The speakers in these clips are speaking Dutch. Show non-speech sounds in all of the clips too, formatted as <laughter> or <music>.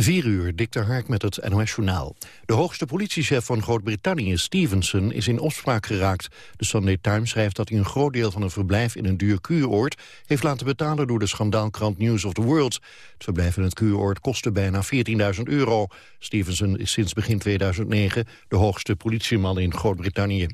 4 uur, Dick Hark met het NOS-journaal. De hoogste politiechef van Groot-Brittannië, Stevenson, is in opspraak geraakt. De Sunday Times schrijft dat hij een groot deel van een verblijf in een duur kuuroord... heeft laten betalen door de schandaalkrant News of the World. Het verblijf in het kuuroord kostte bijna 14.000 euro. Stevenson is sinds begin 2009 de hoogste politieman in Groot-Brittannië.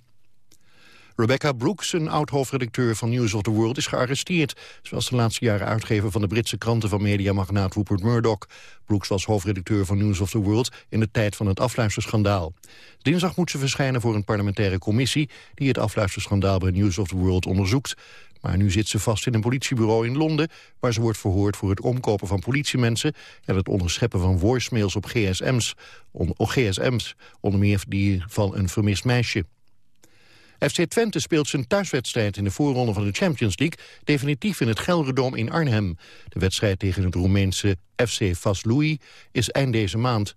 Rebecca Brooks, een oud-hoofdredacteur van News of the World, is gearresteerd. Was de laatste jaren uitgever van de Britse kranten van mediamagnaat Rupert Murdoch. Brooks was hoofdredacteur van News of the World in de tijd van het afluisterschandaal. Dinsdag moet ze verschijnen voor een parlementaire commissie die het afluisterschandaal bij News of the World onderzoekt. Maar nu zit ze vast in een politiebureau in Londen... waar ze wordt verhoord voor het omkopen van politiemensen... en het onderscheppen van voicemails op gsm's, on, op gsm's onder meer die van een vermist meisje. FC Twente speelt zijn thuiswedstrijd in de voorronde van de Champions League... definitief in het Gelredome in Arnhem. De wedstrijd tegen het Roemeense FC Vaslui is eind deze maand.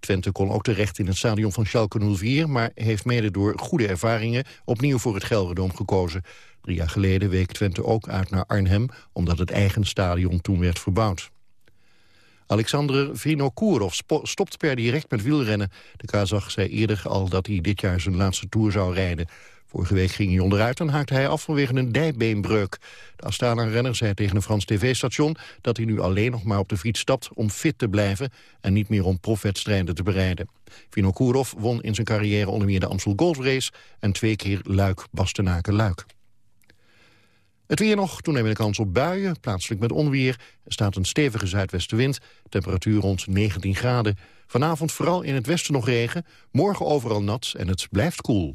Twente kon ook terecht in het stadion van Schalke 04... maar heeft mede door goede ervaringen opnieuw voor het Gelredome gekozen. Drie jaar geleden week Twente ook uit naar Arnhem... omdat het eigen stadion toen werd verbouwd. Alexander Vinokourov stopt per direct met wielrennen. De Kazach zei eerder al dat hij dit jaar zijn laatste Tour zou rijden. Vorige week ging hij onderuit en haakte hij af vanwege een dijbeenbreuk. De Astana-renner zei tegen een Frans tv-station dat hij nu alleen nog maar op de fiets stapt om fit te blijven en niet meer om profwedstrijden te bereiden. Vinokourov won in zijn carrière onder meer de Amstel Gold Race en twee keer Luik-Bastenaken-Luik. Het weer nog, toenemende kans op buien, plaatselijk met onweer. Er staat een stevige zuidwestenwind, temperatuur rond 19 graden. Vanavond vooral in het westen nog regen, morgen overal nat en het blijft koel.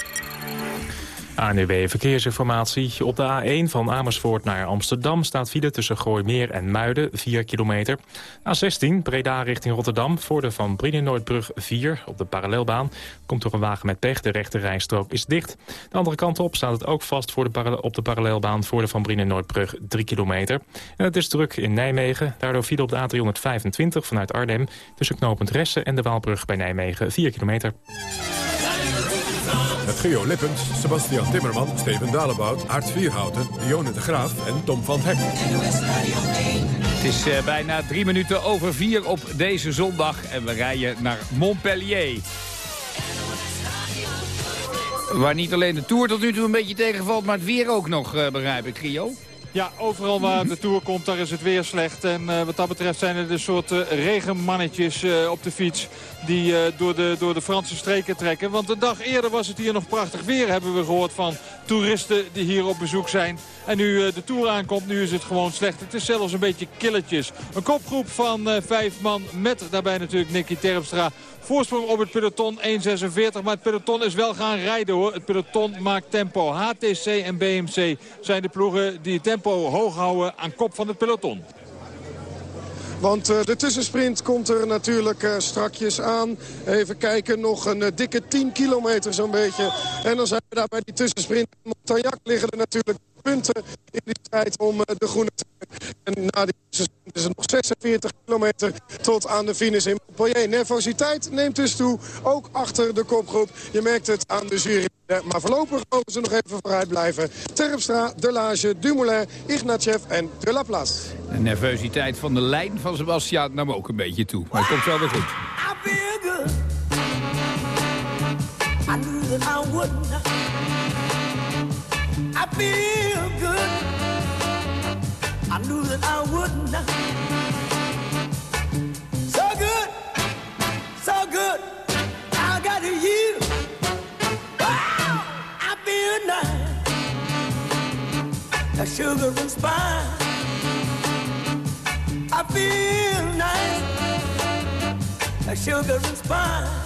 ANUW Verkeersinformatie. Op de A1 van Amersfoort naar Amsterdam staat file tussen Gooimeer en Muiden, 4 kilometer. A16 Breda richting Rotterdam, voor de Van Brienenoordbrug 4 op de parallelbaan. Komt door een wagen met pech, de rechte rijstrook is dicht. De andere kant op staat het ook vast voor de op de parallelbaan voor de Van Brienenoordbrug 3 kilometer. En het is druk in Nijmegen, daardoor file op de A325 vanuit Arnhem... tussen knooppunt Ressen en de Waalbrug bij Nijmegen 4 kilometer. Met Geo Lippens, Sebastian Timmerman, Steven Dalebout, Art Vierhouten, Dionne de Graaf en Tom van Hek. Het is uh, bijna drie minuten over vier op deze zondag en we rijden naar Montpellier. Waar niet alleen de Tour tot nu toe een beetje tegenvalt, maar het weer ook nog, uh, begrijp ik, Gio. Ja, overal waar de Tour komt, daar is het weer slecht. En uh, wat dat betreft zijn er de soort uh, regenmannetjes uh, op de fiets... die door, de, door de Franse streken trekken. Want een dag eerder was het hier nog prachtig weer, hebben we gehoord van toeristen die hier op bezoek zijn. En nu de Tour aankomt, nu is het gewoon slecht. Het is zelfs een beetje killetjes. Een kopgroep van vijf man met daarbij natuurlijk Nicky Terpstra Voorsprong op het peloton 1.46. Maar het peloton is wel gaan rijden hoor. Het peloton maakt tempo. HTC en BMC zijn de ploegen die tempo hoog houden aan kop van het peloton. Want uh, de tussensprint komt er natuurlijk uh, strakjes aan. Even kijken, nog een uh, dikke 10 kilometer zo'n beetje. En dan zijn we daar bij die tussensprint. Montagnac liggen er natuurlijk punten in die strijd om de groene. En na die is het nog 46 kilometer tot aan de finish in Montpellier. Nervositeit neemt dus toe, ook achter de kopgroep. Je merkt het aan de jury. Maar voorlopig mogen ze nog even vooruit blijven. Terpstra, Delage, Dumoulin, Ignatjev en De La Place. De nervositeit van de lijn van Sebastian nam ook een beetje toe. Maar het komt wel weer goed. I feel good. I knew that I would I feel good. I knew that I would not. So good, so good. I got you. Wow, I feel nice. A sugar and spice. I feel nice. A sugar and spice.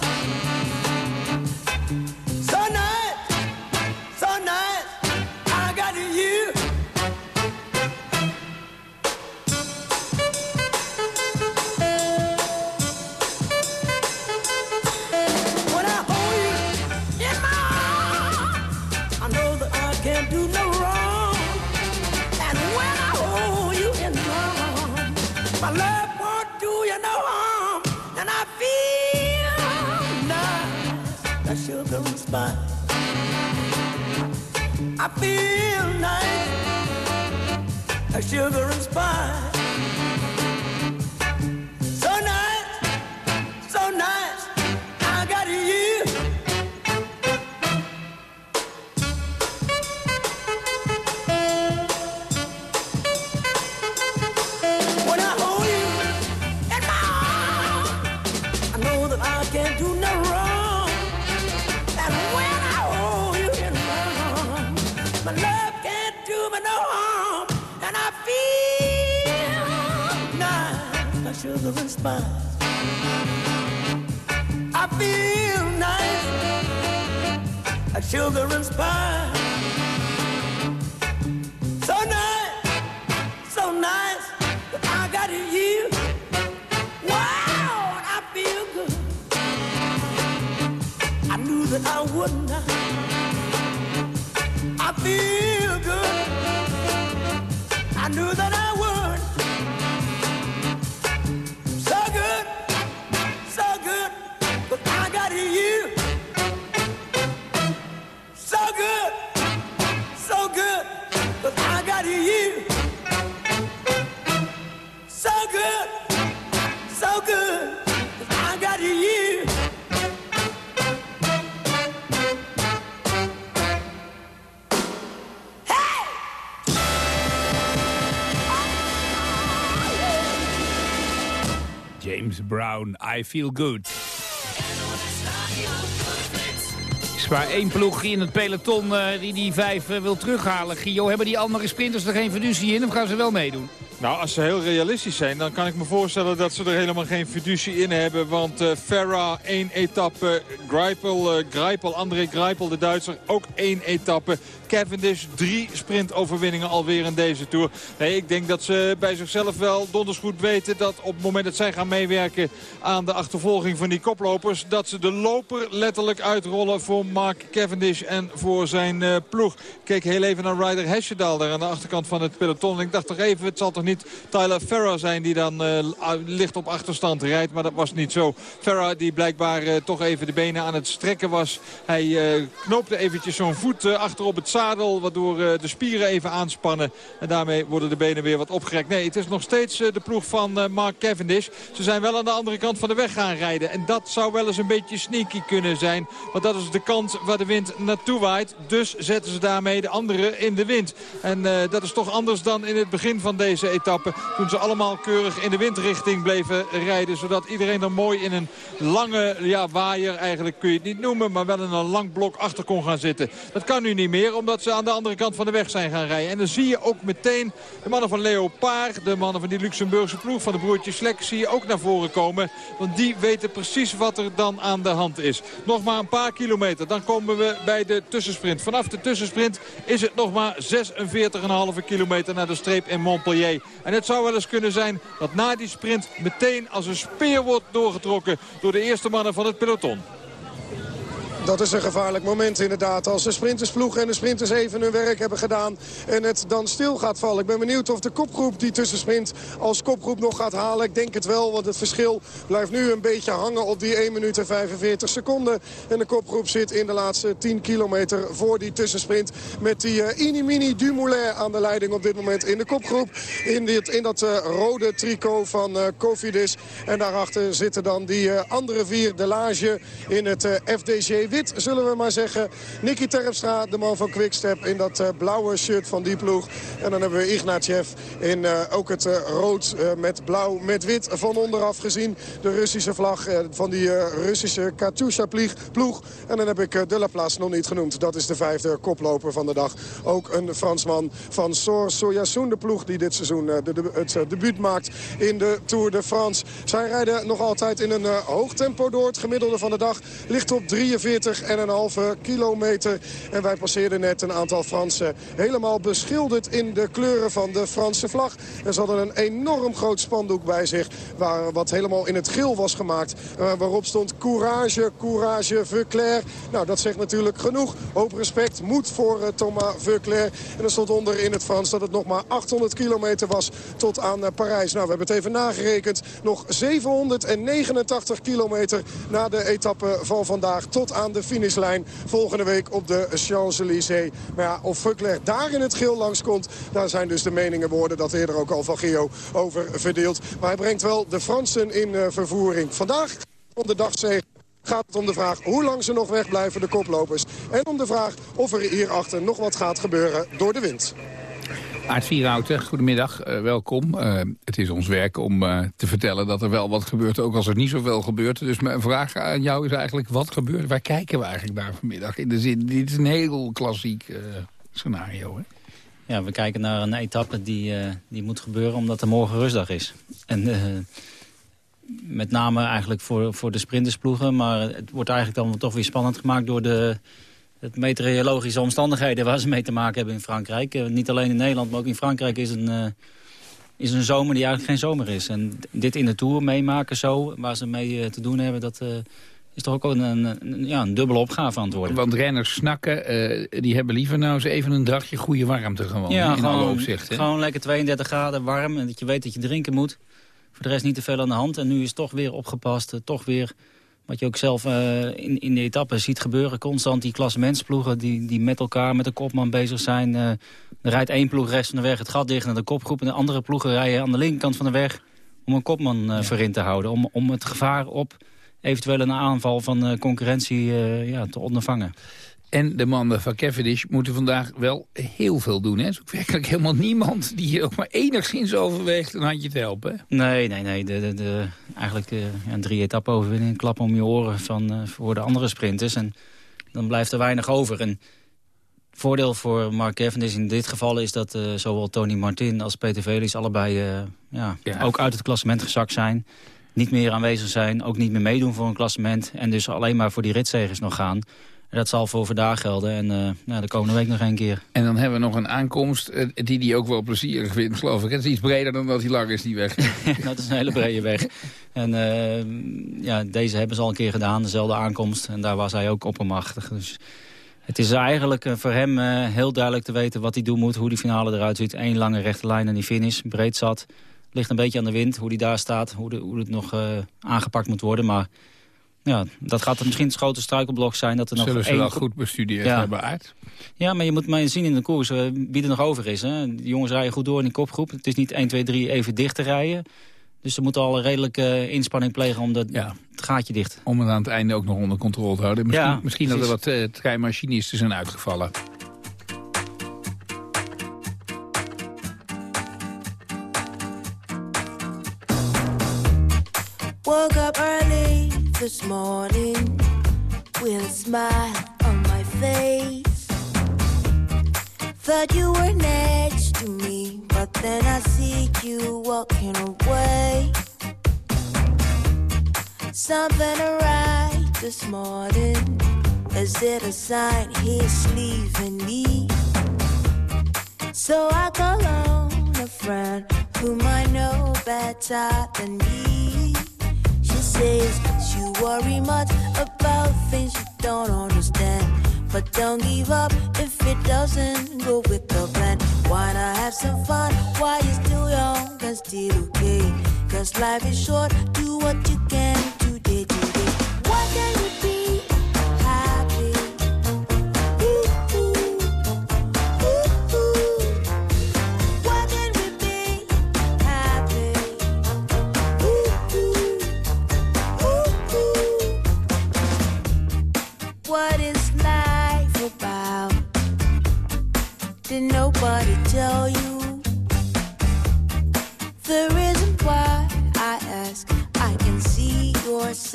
Spine. I feel nice, a sugar and spice. Spice. I feel nice, a sugar and spice. So nice, so nice, I got you. Wow, I feel good. I knew that I would not. I feel good. I knew that I Brown, I Feel Good. is maar één ploeg in het peloton eh, die die vijf eh, wil terughalen. Gio, hebben die andere sprinters er geen fiducie in of gaan ze wel meedoen? Nou, als ze heel realistisch zijn, dan kan ik me voorstellen dat ze er helemaal geen fiducie in hebben. Want uh, Ferra één etappe, Greipel, uh, Greipel, André Greipel, de Duitser, ook één etappe. Cavendish, drie sprintoverwinningen alweer in deze Tour. Nee, ik denk dat ze bij zichzelf wel donders goed weten dat op het moment dat zij gaan meewerken aan de achtervolging van die koplopers, dat ze de loper letterlijk uitrollen voor Mark Cavendish en voor zijn uh, ploeg. Ik keek heel even naar Ryder Hesjedal daar aan de achterkant van het peloton. Ik dacht toch even, het zal toch niet Tyler Farrar zijn die dan uh, licht op achterstand rijdt. Maar dat was niet zo. Farrar die blijkbaar uh, toch even de benen aan het strekken was. Hij uh, knoopte eventjes zo'n voet achter op het zadel. Waardoor de spieren even aanspannen. En daarmee worden de benen weer wat opgerekt. Nee, het is nog steeds de ploeg van Mark Cavendish. Ze zijn wel aan de andere kant van de weg gaan rijden. En dat zou wel eens een beetje sneaky kunnen zijn. Want dat is de kant waar de wind naartoe waait. Dus zetten ze daarmee de anderen in de wind. En dat is toch anders dan in het begin van deze Toen ze allemaal keurig in de windrichting bleven rijden. Zodat iedereen er mooi in een lange ja, waaier, eigenlijk kun je het niet noemen. Maar wel in een lang blok achter kon gaan zitten. Dat kan nu niet meer, omdat ze aan de andere kant van de weg zijn gaan rijden. En dan zie je ook meteen de mannen van Leopard. De mannen van die Luxemburgse ploeg van de broertjes Slek. Zie je ook naar voren komen. Want die weten precies wat er dan aan de hand is. Nog maar een paar kilometer. Dan komen we bij de tussensprint. Vanaf de tussensprint is het nog maar 46,5 kilometer naar de streep in Montpellier. En het zou wel eens kunnen zijn dat na die sprint meteen als een speer wordt doorgetrokken door de eerste mannen van het peloton. Dat is een gevaarlijk moment inderdaad. Als de sprintersploeg en de sprinters even hun werk hebben gedaan en het dan stil gaat vallen. Ik ben benieuwd of de kopgroep die tussensprint als kopgroep nog gaat halen. Ik denk het wel, want het verschil blijft nu een beetje hangen op die 1 minuut en 45 seconden. En de kopgroep zit in de laatste 10 kilometer voor die tussensprint. Met die uh, Inimini Dumoulin aan de leiding op dit moment in de kopgroep. In, dit, in dat uh, rode tricot van uh, Cofidis. En daarachter zitten dan die andere vier. Delage in het FDG wit, zullen we maar zeggen. Nicky Terpstra, de man van Quickstep, in dat uh, blauwe shirt van die ploeg. En dan hebben we Ignatjev in uh, ook het uh, rood met blauw met wit van onderaf gezien. De Russische vlag van die Russische Katusha-ploeg. En dan heb ik De La Place nog niet genoemd. Dat is de vijfde koploper van de dag. Ook een Fransman van Sor de ploeg die dit seizoen het debuut maakt in de Tour de France. Zij rijden nog altijd in een hoog tempo door. Het gemiddelde van de dag ligt op 43 en een halve kilometer. En wij passeerden net een aantal Fransen helemaal beschilderd in de kleuren van de Franse vlag. En ze hadden een enorm groot spandoek bij zich. Waar, wat helemaal in het geel was gemaakt. Waarop stond courage, courage, Veuclair. Nou, dat zegt natuurlijk genoeg. Hoop respect, moed voor uh, Thomas Veuclair. En er stond onder in het Frans dat het nog maar 800 kilometer was tot aan uh, Parijs. Nou, we hebben het even nagerekend. Nog 789 kilometer na de etappe van vandaag tot aan de finishlijn volgende week op de Champs-Élysées. Maar ja, of Vukler daar in het geel langskomt, daar zijn dus de meningen worden dat eerder ook al van Gio over verdeeld. Maar hij brengt wel de Fransen in uh, vervoering. Vandaag om de dagzege gaat het om de vraag hoe lang ze nog wegblijven, de koplopers. En om de vraag of er hierachter nog wat gaat gebeuren door de wind. Aart Vierhouten, goedemiddag, uh, welkom. Uh, het is ons werk om uh, te vertellen dat er wel wat gebeurt, ook als er niet zoveel gebeurt. Dus mijn vraag aan jou is eigenlijk, wat gebeurt? Waar kijken we eigenlijk naar vanmiddag? In de zin, dit is een heel klassiek scenario, hè? Ja, we kijken naar een etappe die, eh, die moet gebeuren omdat er morgen rustdag is. En eh, met name eigenlijk voor, voor de sprintersploegen. Maar het wordt eigenlijk dan toch weer spannend gemaakt door de het meteorologische omstandigheden waar ze mee te maken hebben in Frankrijk. Eh, niet alleen in Nederland, maar ook in Frankrijk is een, eh, is een zomer die eigenlijk geen zomer is. En dit in de Tour meemaken zo, waar ze mee eh, te doen hebben, dat is toch ook een, een, ja, een dubbele opgave aan het worden. Want renners snakken, die hebben liever nou eens even een dagje goede warmte gewoon. Ja, in gewoon, alle opzichten. Gewoon lekker 32 graden warm en dat je weet dat je drinken moet. Voor de rest niet te veel aan de hand. En nu is het toch weer opgepast, toch weer wat je ook zelf uh, in, in de etappe ziet gebeuren. Constant die klassementsploegen die, die met elkaar, met de kopman bezig zijn. Uh, er rijdt één ploeg rechts van de weg het gat dicht naar de kopgroep. En de andere ploegen rijden aan de linkerkant van de weg om een kopman uh, ja. voor in te houden. Om, om het gevaar op eventueel een aanval van concurrentie ja, te ondervangen. En de mannen van Cavendish moeten vandaag wel heel veel doen. Hè? Er is ook werkelijk helemaal niemand die ook maar enigszins overweegt een handje te helpen. Nee, nee, nee. De, de, de eigenlijk uh, ja, drie etappen overwinning, klap om je oren van, uh, voor de andere sprinters. En dan blijft er weinig over. En het voordeel voor Mark Cavendish in dit geval is dat uh, zowel Tony Martin als Peter Velis allebei ja, ja. ook uit het klassement gezakt zijn. Niet meer aanwezig zijn, ook niet meer meedoen voor een klassement. En dus alleen maar voor die ritzegers nog gaan dat zal voor vandaag gelden en uh, nou, de komende week nog een keer. En dan hebben we nog een aankomst uh, die die ook wel plezierig vindt, geloof ik. Het is iets breder dan dat hij lang is, die weg. <laughs> dat is een hele brede weg. En uh, ja, deze hebben ze al een keer gedaan, dezelfde aankomst. En daar was hij ook oppermachtig. Dus het is eigenlijk voor hem heel duidelijk te weten wat hij doen moet. Hoe die finale eruit ziet. Eén lange rechte lijn en die finish. Breed zat. Ligt een beetje aan de wind, hoe die daar staat. Hoe, de, hoe het nog aangepakt moet worden. Maar ja, dat gaat misschien het grote struikelblok zijn. Dat er nog Zullen ze wel goed bestudeerd hebben, uit? Ja, maar je moet maar zien in de koers uh, wie er nog over is. Hè. De jongens rijden goed door in die kopgroep. Het is niet 1, 2, 3 even dicht te rijden. Dus ze moeten al een redelijke uh, inspanning plegen om dat, ja. het gaatje dicht. Om het aan het einde ook nog onder controle te houden. Misschien, ja, misschien dat er wat uh, treinmachinisten zijn uitgevallen. Woke up early this morning with a smile on my face. Thought you were next to me, but then I see you walking away. Something right this morning. Is it a sign he's leaving me? So I call on a friend whom I know better than me. Says you worry much about things you don't understand. But don't give up if it doesn't go with the plan. Why not have some fun while you're still young and still okay? Cause life is short, do what you can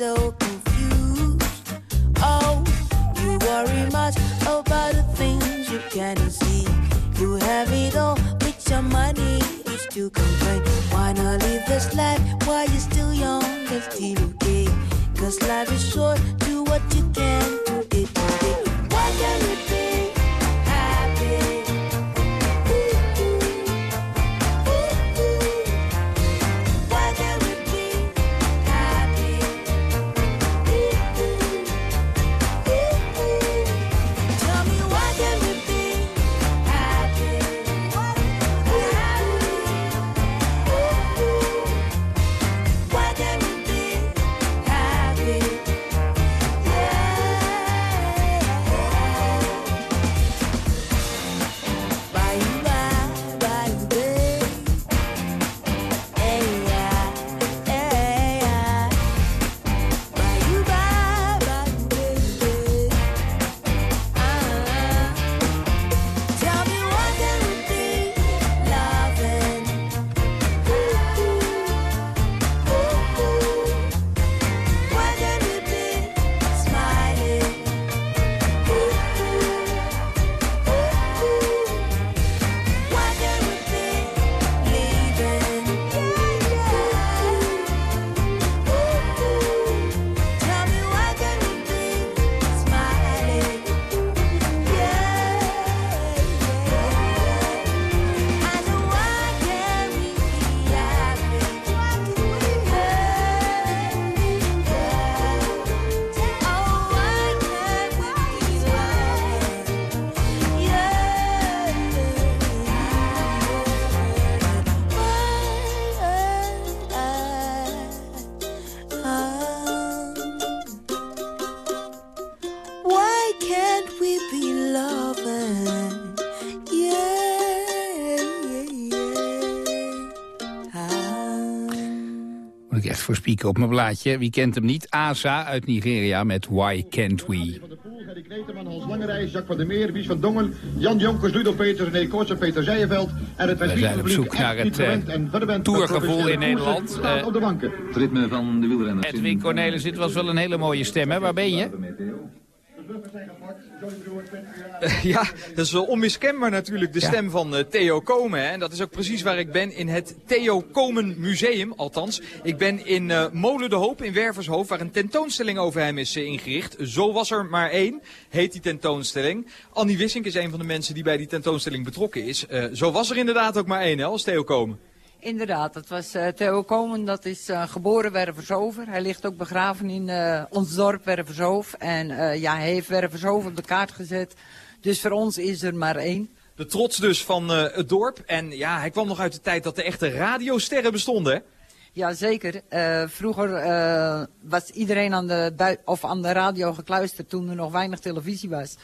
so confused. Oh, you worry much about the things you can't see. You have it all with your money, you still complain. Why not live this life while you're still young and still okay? Cause life is short, do what you can voor spieken op mijn blaadje. Wie kent hem niet? Asa uit Nigeria met Why Can't We? Gerry Kneteman, Hans Langerijs, Jacques van der Meer, Wies van Dongen, Jan Jonkers, Ludo Peters, René Koorts en Peter Zijenveld. En het We zijn op zoek naar het uh, tourgevoel in Nederland. Uh, de. Het ritme van de wielrenners. Edwin Cornelis, dit was wel een hele mooie stem, hè? Waar ben je? <laughs> Ja, dat is wel onmiskenbaar natuurlijk de stem van uh, Theo Komen. Hè? En dat is ook precies waar ik ben in het Theo Komen Museum. Althans, ik ben in uh, Molen de Hoop in Wervershoofd waar een tentoonstelling over hem is uh, ingericht. Zo was er maar één, heet die tentoonstelling. Annie Wissink is een van de mensen die bij die tentoonstelling betrokken is. zo was er inderdaad ook maar één, hè, als Theo Komen. Inderdaad, dat was uh, Theo Komen, dat is uh, geboren Wervershoven. Hij ligt ook begraven in uh, ons dorp Wervershoofd. En ja, hij heeft Wervershoofd op de kaart gezet. Dus voor ons is er maar één. De trots dus van het dorp. En ja, hij kwam nog uit de tijd dat de echte radiosterren bestonden, hè? Ja, zeker. vroeger was iedereen aan de, of aan de radio gekluisterd toen er nog weinig televisie was.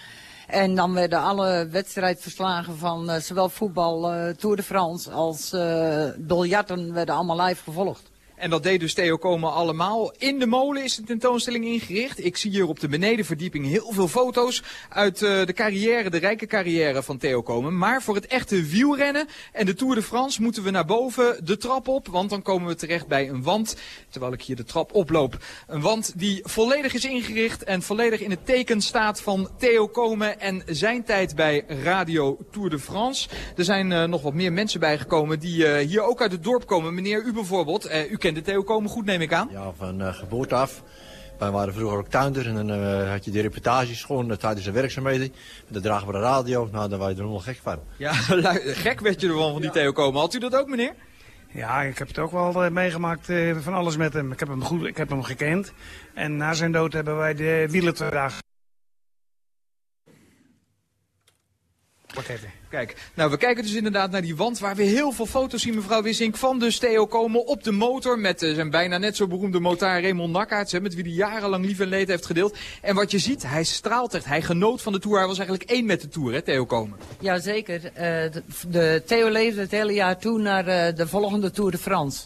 En dan werden alle wedstrijdverslagen van uh, zowel voetbal, uh, Tour de France als uh, biljarten werden allemaal live gevolgd. En dat deed dus Theo Komen allemaal. In de molen is de tentoonstelling ingericht. Ik zie hier op de benedenverdieping heel veel foto's uit uh, de carrière, de rijke carrière van Theo Komen. Maar voor het echte wielrennen en de Tour de France moeten we naar boven de trap op. Want dan komen we terecht bij een wand, terwijl ik hier de trap oploop. Een wand die volledig is ingericht en volledig in het teken staat van Theo Komen en zijn tijd bij Radio Tour de France. Er zijn uh, nog wat meer mensen bijgekomen die uh, hier ook uit het dorp komen. Meneer, u bijvoorbeeld, kende Theo Komen goed, neem ik aan? Ja, van uh, geboorte af. Wij waren vroeger ook tuinder en dan uh, had je die reportages gewoon uh, tijdens de werkzaamheden. Dan dragen we de radio, nou dan waren je er nog gek van. Ja, <laughs> gek werd je ervan van die Theo Komen. Had u dat ook, meneer? Ja, ik heb het ook wel uh, meegemaakt uh, van alles met hem. Ik heb hem goed, ik heb hem gekend. En na zijn dood hebben wij de wielerdag. Wacht even. Kijk, nou we kijken dus inderdaad naar die wand waar we heel veel foto's zien, mevrouw Wissink, van dus Theo Komen op de motor met uh, zijn bijna net zo beroemde motaar Raymond Nakkaerts, met wie hij jarenlang lief en leed heeft gedeeld. En wat je ziet, hij straalt echt, hij genoot van de Tour, hij was eigenlijk één met de Tour, hè, Theo Komen. Jazeker, uh, de, Theo leefde het hele jaar toe naar uh, de volgende Tour de France.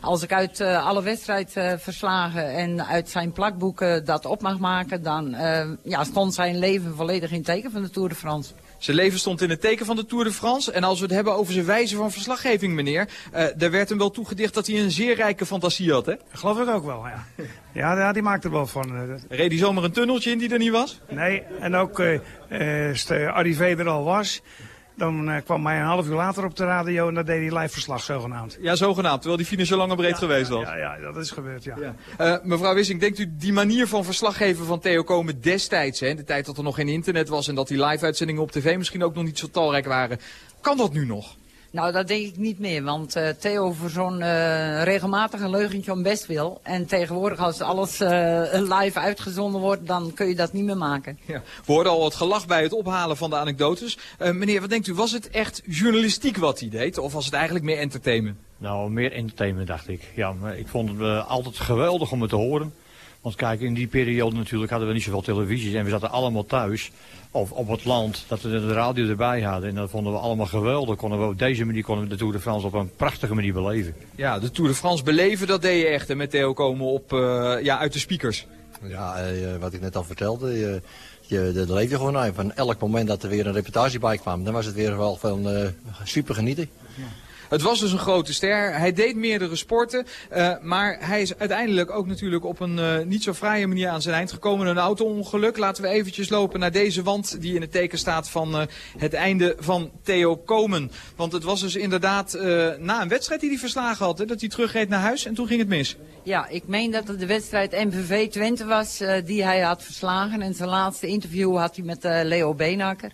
Als ik uit alle wedstrijdverslagen uh, en uit zijn plakboeken dat op mag maken, dan ja, stond zijn leven volledig in teken van de Tour de France. Zijn leven stond in het teken van de Tour de France. En als we het hebben over zijn wijze van verslaggeving, meneer. Uh, daar werd hem wel toegedicht dat hij een zeer rijke fantasie had, hè? Geloof ik ook wel, ja. Ja, ja die maakte er wel van. Reed hij zomaar een tunneltje in die er niet was? Nee, en ook uh, uh, als de arrivé er al was... Dan uh, kwam hij een half uur later op de radio en dan deed hij live verslag zogenaamd. Ja, zogenaamd. Terwijl die finish zo lang en breed ja, geweest was. Ja, ja, dat is gebeurd, ja. ja. Uh, mevrouw Wissing, denkt u die manier van verslaggeven van Theo Komen destijds, hè, de tijd dat er nog geen internet was en dat die live-uitzendingen op tv misschien ook nog niet zo talrijk waren, kan dat nu nog? Nou, dat denk ik niet meer, want uh, Theo voor zo'n uh, regelmatige leugentje om best wil. En tegenwoordig als alles uh, live uitgezonden wordt, dan kun je dat niet meer maken. Ja. We hoorden al het gelach bij het ophalen van de anekdotes. meneer, wat denkt u, was het echt journalistiek wat hij deed? Of was het eigenlijk meer entertainment? Nou, meer entertainment dacht ik. Ja, maar ik vond het altijd geweldig om het te horen. Want kijk, in die periode natuurlijk hadden we niet zoveel televisies en we zaten allemaal thuis. Of op het land, dat we de radio erbij hadden. En dat vonden we allemaal geweldig. Konden we op deze manier konden we de Tour de France op een prachtige manier beleven. Ja, de Tour de France beleven, dat deed je echt. En met Theo komen op, uh, ja, uit de speakers. Ja, uh, wat ik net al vertelde. Uh, je, dat leef je gewoon uit. Van elk moment dat er weer een reportage bij kwam, dan was het weer wel van super genieten. Ja. Het was dus een grote ster. Hij deed meerdere sporten. Uh, maar hij is uiteindelijk ook natuurlijk op een uh, niet zo fraaie manier aan zijn eind gekomen. Een auto-ongeluk. Laten we eventjes lopen naar deze wand die in het teken staat van uh, het einde van Theo Komen. Want het was dus inderdaad na een wedstrijd die hij verslagen had. Hè, dat hij terugreed naar huis en toen ging het mis. Ja, ik meen dat het de wedstrijd MVV Twente was die hij had verslagen. En zijn laatste interview had hij met Leo Beenakker.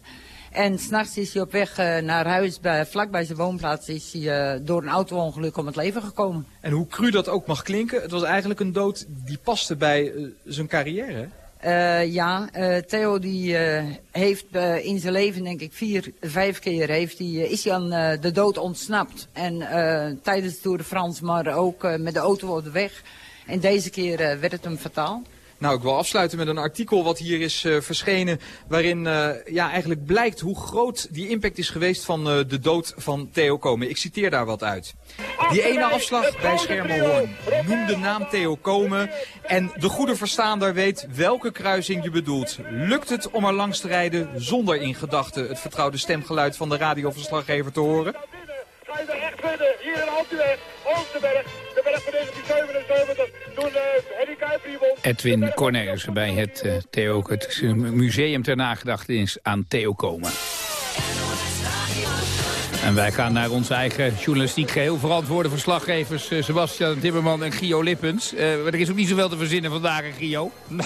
En s'nachts is hij op weg uh, naar huis, bij, vlak bij zijn woonplaats, is hij uh, door een auto-ongeluk om het leven gekomen. En hoe cru dat ook mag klinken, het was eigenlijk een dood die paste bij uh, zijn carrière, uh, ja, Theo die heeft in zijn leven denk ik vier, vijf keer heeft hij, is hij aan de dood ontsnapt. En tijdens de Tour de France, maar ook met de auto op de weg. En deze keer werd het hem fataal. Nou, ik wil afsluiten met een artikel wat hier is uh, verschenen... waarin uh, ja, eigenlijk blijkt hoe groot die impact is geweest van uh, de dood van Theo Komen. Ik citeer daar wat uit. Die ene afslag bij Schermerhorn. Noem de naam Theo Komen en de goede verstaander weet welke kruising je bedoelt. Lukt het om er langs te rijden zonder in gedachten het vertrouwde stemgeluid van de radioverslaggever te horen? Ga je er echt verder, hier in Altenberg, Oosterberg, van 1977, toen uh, Henny Kuiper hier won. Edwin Cornelissen bij het uh, Theo, het museum ter nagedachtenis aan Theo Komen. En wij gaan naar onze eigen journalistiek geheel verantwoorde verslaggevers... Uh, Sebastian Timmerman en Gio Lippens. Uh, er is ook niet zoveel te verzinnen vandaag, Gio. <laughs>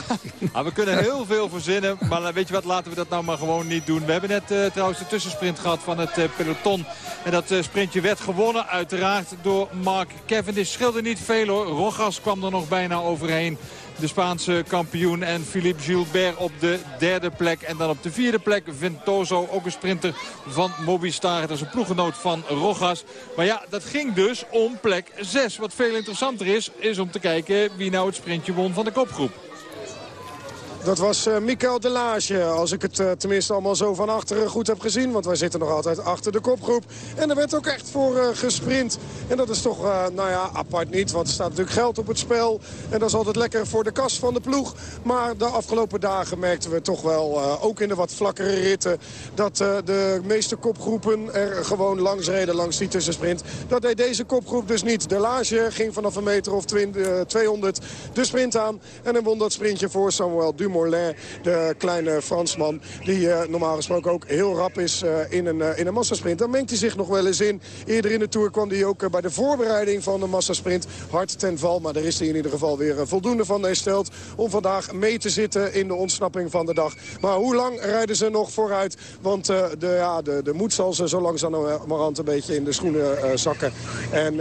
Nou, we kunnen heel veel verzinnen, maar weet je wat, laten we dat nou maar gewoon niet doen. We hebben net trouwens de tussensprint gehad van het peloton. En dat sprintje werd gewonnen uiteraard door Mark Cavendish. Scheelde niet veel hoor, Rogas kwam er nog bijna overheen de Spaanse kampioen. En Philippe Gilbert op de derde plek. En dan op de vierde plek Ventoso, ook een sprinter van Mobistar. Dat is een ploegenoot van Rogas. Maar ja, dat ging dus om plek 6. Wat veel interessanter is, is om te kijken wie nou het sprintje won van de kopgroep. Dat was uh, Mikael Delage, als ik het uh, tenminste allemaal zo van achteren goed heb gezien. Want wij zitten nog altijd achter de kopgroep. En er werd ook echt voor uh, gesprint. En dat is toch, nou ja, apart niet. Want er staat natuurlijk geld op het spel. En dat is altijd lekker voor de kas van de ploeg. Maar de afgelopen dagen merkten we toch wel, ook in de wat vlakkere ritten... dat de meeste kopgroepen er gewoon langs reden, langs die tussensprint. Dat deed deze kopgroep dus niet. Delage ging vanaf een meter of 20, 200 de sprint aan. En dan won dat sprintje voor Samuel Dumoulin. De kleine Fransman... die uh, normaal gesproken ook heel rap is uh, in, een, uh, in een massasprint. Dan mengt hij zich nog wel eens in. Eerder in de Tour kwam hij ook bij de voorbereiding van de massasprint hard ten val. Maar daar is hij in ieder geval weer voldoende van hersteld... om vandaag mee te zitten in de ontsnapping van de dag. Maar hoe lang rijden ze nog vooruit? Want de, ja, de, de moed zal ze zo langzamerhand een beetje in de schoenen zakken. En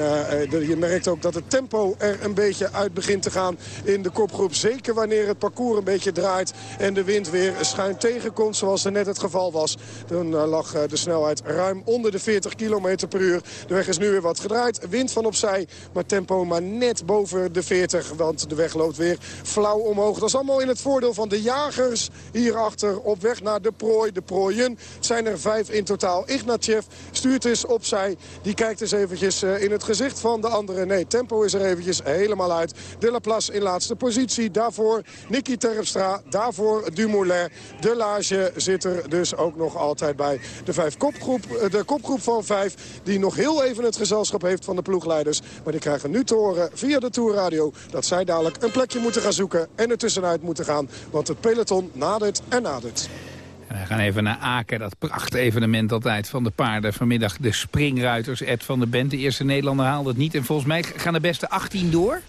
je merkt ook dat het tempo er een beetje uit begint te gaan in de kopgroep. Zeker wanneer het parcours een beetje draait en de wind weer schuin tegenkomt zoals er net het geval was. Dan uh, lag uh, de snelheid ruim onder de 40 km per uur. De weg is nu weer wat gedraaid. Wind van opzij, maar tempo maar net boven de 40. Want de weg loopt weer flauw omhoog. Dat is allemaal in het voordeel van de jagers hierachter op weg naar de prooi. De prooien het zijn er vijf in totaal. Ignatjev stuurt eens opzij. Die kijkt eens eventjes uh, in het gezicht van de anderen. Nee, tempo is er eventjes helemaal uit. De Laplace in laatste positie. Daarvoor Nicky Terpstra daarvoor Dumoulin. De Lage zit er dus ook nog altijd bij. De, vijf kopgroep, eh, de kopgroep van vijf die nog heel even het gezelschap heeft van de ploegleiders. Maar die krijgen nu te horen via de Tourradio dat zij dadelijk een plekje moeten gaan zoeken en er tussenuit moeten gaan. Want het peloton nadert en nadert. We gaan even naar Aken, dat prachtevenement altijd van de paarden. Vanmiddag de springruiters, Ed van der Bent. De eerste Nederlander haalde het niet. En volgens mij gaan de beste 18 door.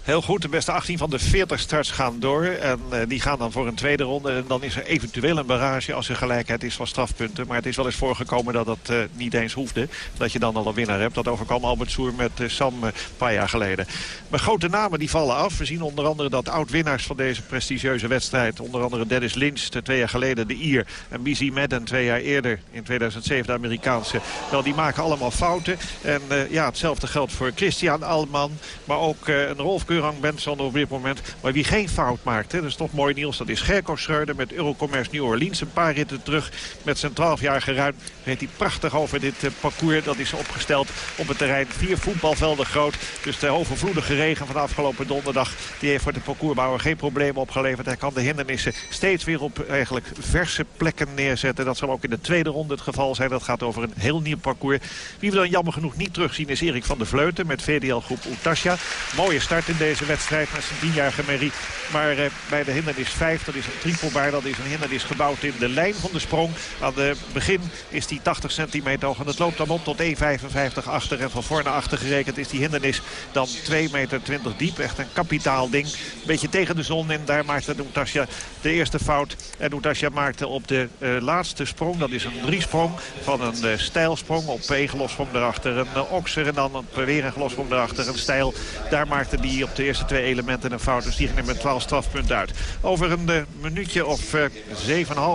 Heel goed, de beste 18 van de 40 starts gaan door. En uh, die gaan dan voor een tweede ronde. En dan is er eventueel een barrage als er gelijkheid is van strafpunten. Maar het is wel eens voorgekomen dat dat uh, niet eens hoefde. Dat je dan al een winnaar hebt. Dat overkwam Albert Soer met uh, Sam een paar jaar geleden. Maar grote namen die vallen af. We zien onder andere dat oud-winnaars van deze prestigieuze wedstrijd... onder andere Dennis Lynch, twee jaar geleden de Ier... en Bizzy Madden twee jaar eerder, in 2007 de Amerikaanse... wel, die maken allemaal fouten. En ja, hetzelfde geldt voor Christian Alman. Maar ook een Rolf Keurang Benson op dit moment. Maar wie geen fout maakt, hè, dat is toch mooi Niels, dat is Gerko Schreuder met Eurocommerce New Orleans. Een paar ritten terug met zijn 12-jarige ruim. Reed hij prachtig over dit uh, parcours. Dat is opgesteld op het terrein. Vier voetbalvelden groot. Dus de overvloedige regen van afgelopen donderdag... die heeft voor de parcoursbouwer geen problemen opgeleverd. Hij kan de hindernissen steeds weer op eigenlijk verse plekken neerzetten. Dat zal ook in de tweede ronde het geval zijn. Dat gaat over een heel nieuw parcours. Wie we dan jammer genoeg niet terugzien is Erik van der Vleuten... met VDL-groep Utasja. Mooie start in deze wedstrijd met zijn tienjarige Merrie. Maar eh, bij de hindernis 5, dat is een trippelbaar, dat is een hindernis gebouwd in de lijn van de sprong. Aan het begin is die 80 centimeter hoog en het loopt dan op tot 1,55 achter. En van voor naar achter gerekend is die hindernis dan 2,20 meter diep. Echt een kapitaal ding. Een beetje tegen de zon en daar maakte Utasja de eerste fout. En Utasja maakte op de uh, laatste sprong, dat is een driesprong van een uh, stijlsprong op één gelofsprong erachter. Een uh, okser en dan een, weer een gelofsprong erachter, een stijl. Daar maakte die op de eerste twee elementen een fout. Dus die ging er met 12 strafpunten uit. Over een uh, minuutje of uh,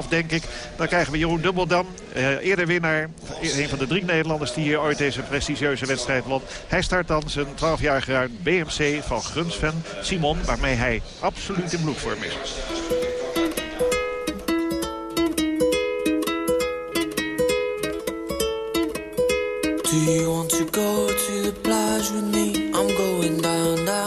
7,5 denk ik. Dan krijgen we Jeroen Dubbeldam. Uh, eerder winnaar. Een van de drie Nederlanders die hier ooit deze prestigieuze wedstrijd won. Hij start dan zijn 12-jarige ruim BMC van Grunsven Simon. Waarmee hij absoluut in bloedvorm is. Do you want to go to the plage with me? I'm going down, down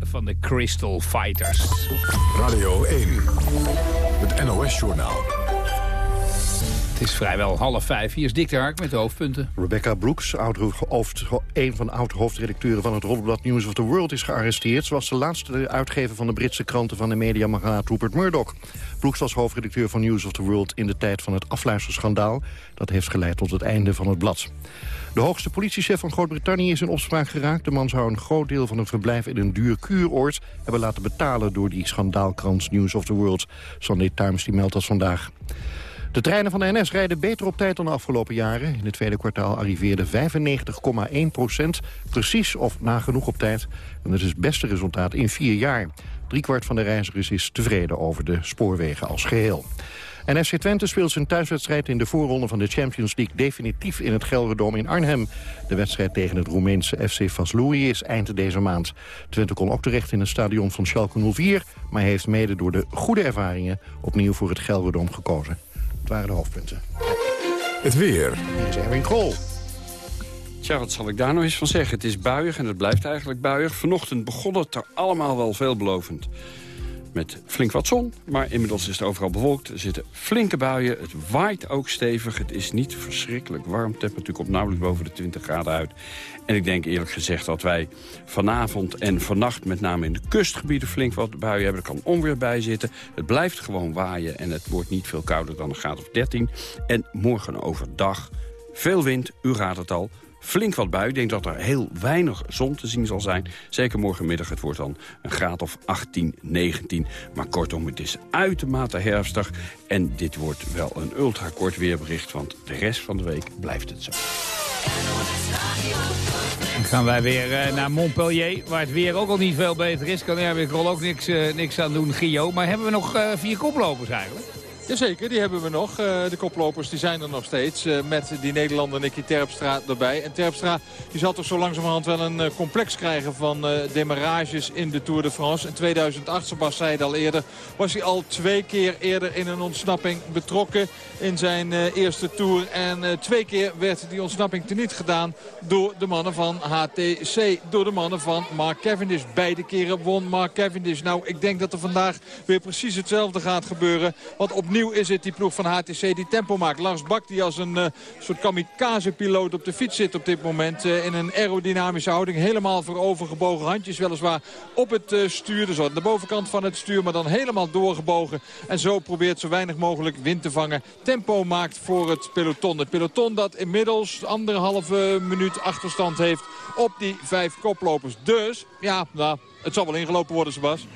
Van de Crystal Fighters. Radio 1, het NOS-journaal. Het is vrijwel half vijf. Hier is Dick de Hark met de hoofdpunten. Rebecca Brooks, oud hoofd, een van de oud-hoofdredacteuren van het roddelblad News of the World, is gearresteerd. Ze was de laatste uitgever van de Britse kranten van de mediamagnaat Rupert Murdoch. Brooks was hoofdredacteur van News of the World in de tijd van het afluisterschandaal. Dat heeft geleid tot het einde van het blad. De hoogste politiechef van Groot-Brittannië is in opspraak geraakt. De man zou een groot deel van een verblijf in een duur kuuroord hebben laten betalen door die schandaalkrans News of the World. Sunday Times die meldt dat vandaag. De treinen van de NS rijden beter op tijd dan de afgelopen jaren. In het tweede kwartaal arriveerde 95,1 procent precies of nagenoeg op tijd. En dat is het beste resultaat in vier jaar. Driekwart van de reizigers is tevreden over de spoorwegen als geheel. En Twente speelt zijn thuiswedstrijd in de voorronde van de Champions League... definitief in het Gelredome in Arnhem. De wedstrijd tegen het Roemeense FC Vaslui is eind deze maand. Twente kon ook terecht in het stadion van Schalke 04... maar heeft mede door de goede ervaringen opnieuw voor het Gelredome gekozen. Het waren de hoofdpunten. Het weer. Hier is Erwin Krol. Tja, wat zal ik daar nog eens van zeggen? Het is buiig en het blijft eigenlijk buiig. Vanochtend begon het er allemaal wel veelbelovend. Met flink wat zon, maar inmiddels is het overal bewolkt. Er zitten flinke buien, het waait ook stevig. Het is niet verschrikkelijk warm. Temperatuur komt nauwelijks boven de 20 graden uit. En ik denk eerlijk gezegd dat wij vanavond en vannacht... met name in de kustgebieden flink wat buien hebben. Er kan onweer bij zitten. Het blijft gewoon waaien en het wordt niet veel kouder dan een graad of 13. En morgen overdag veel wind, u raadt het al, flink wat bui. Ik denk dat er heel weinig zon te zien zal zijn. Zeker morgenmiddag, het wordt dan een graad of 18, 19. Maar kortom, het is uitermate herfstig. En dit wordt wel een ultrakort weerbericht, want de rest van de week blijft het zo. Dan gaan wij weer eh, naar Montpellier, waar het weer ook al niet veel beter is. Kan Erwin Krol ook niks, eh, niks aan doen, Gio. Maar hebben we nog eh, vier koplopers eigenlijk? Jazeker, die hebben we nog. Eh, de koplopers die zijn er nog steeds. eh, met die Nederlander Nicky Terpstra erbij. En Terpstra die zal toch zo langzamerhand wel een eh, complex krijgen van demarages in de Tour de France. In 2008, zoals zei het al eerder, was hij al twee keer eerder in een ontsnapping betrokken in zijn eerste Tour. En twee keer werd die ontsnapping teniet gedaan door de mannen van HTC. Door de mannen van Mark Cavendish. Beide keren won Mark Cavendish. Nou, ik denk dat er vandaag weer precies hetzelfde gaat gebeuren. Want opnieuw is het die ploeg van HTC die tempo maakt. Lars Bak die als een eh, soort kamikaze-piloot op de fiets zit op dit moment. eh, in een aerodynamische houding. Helemaal voorovergebogen. Handjes weliswaar op het eh, stuur. Dus aan de bovenkant van het stuur. Maar dan helemaal doorgebogen. En zo probeert zo weinig mogelijk wind te vangen. Tempo maakt voor het peloton. Het peloton dat inmiddels anderhalve minuut achterstand heeft op die vijf koplopers. Dus, ja, nou, het zal wel ingelopen worden, Sebas.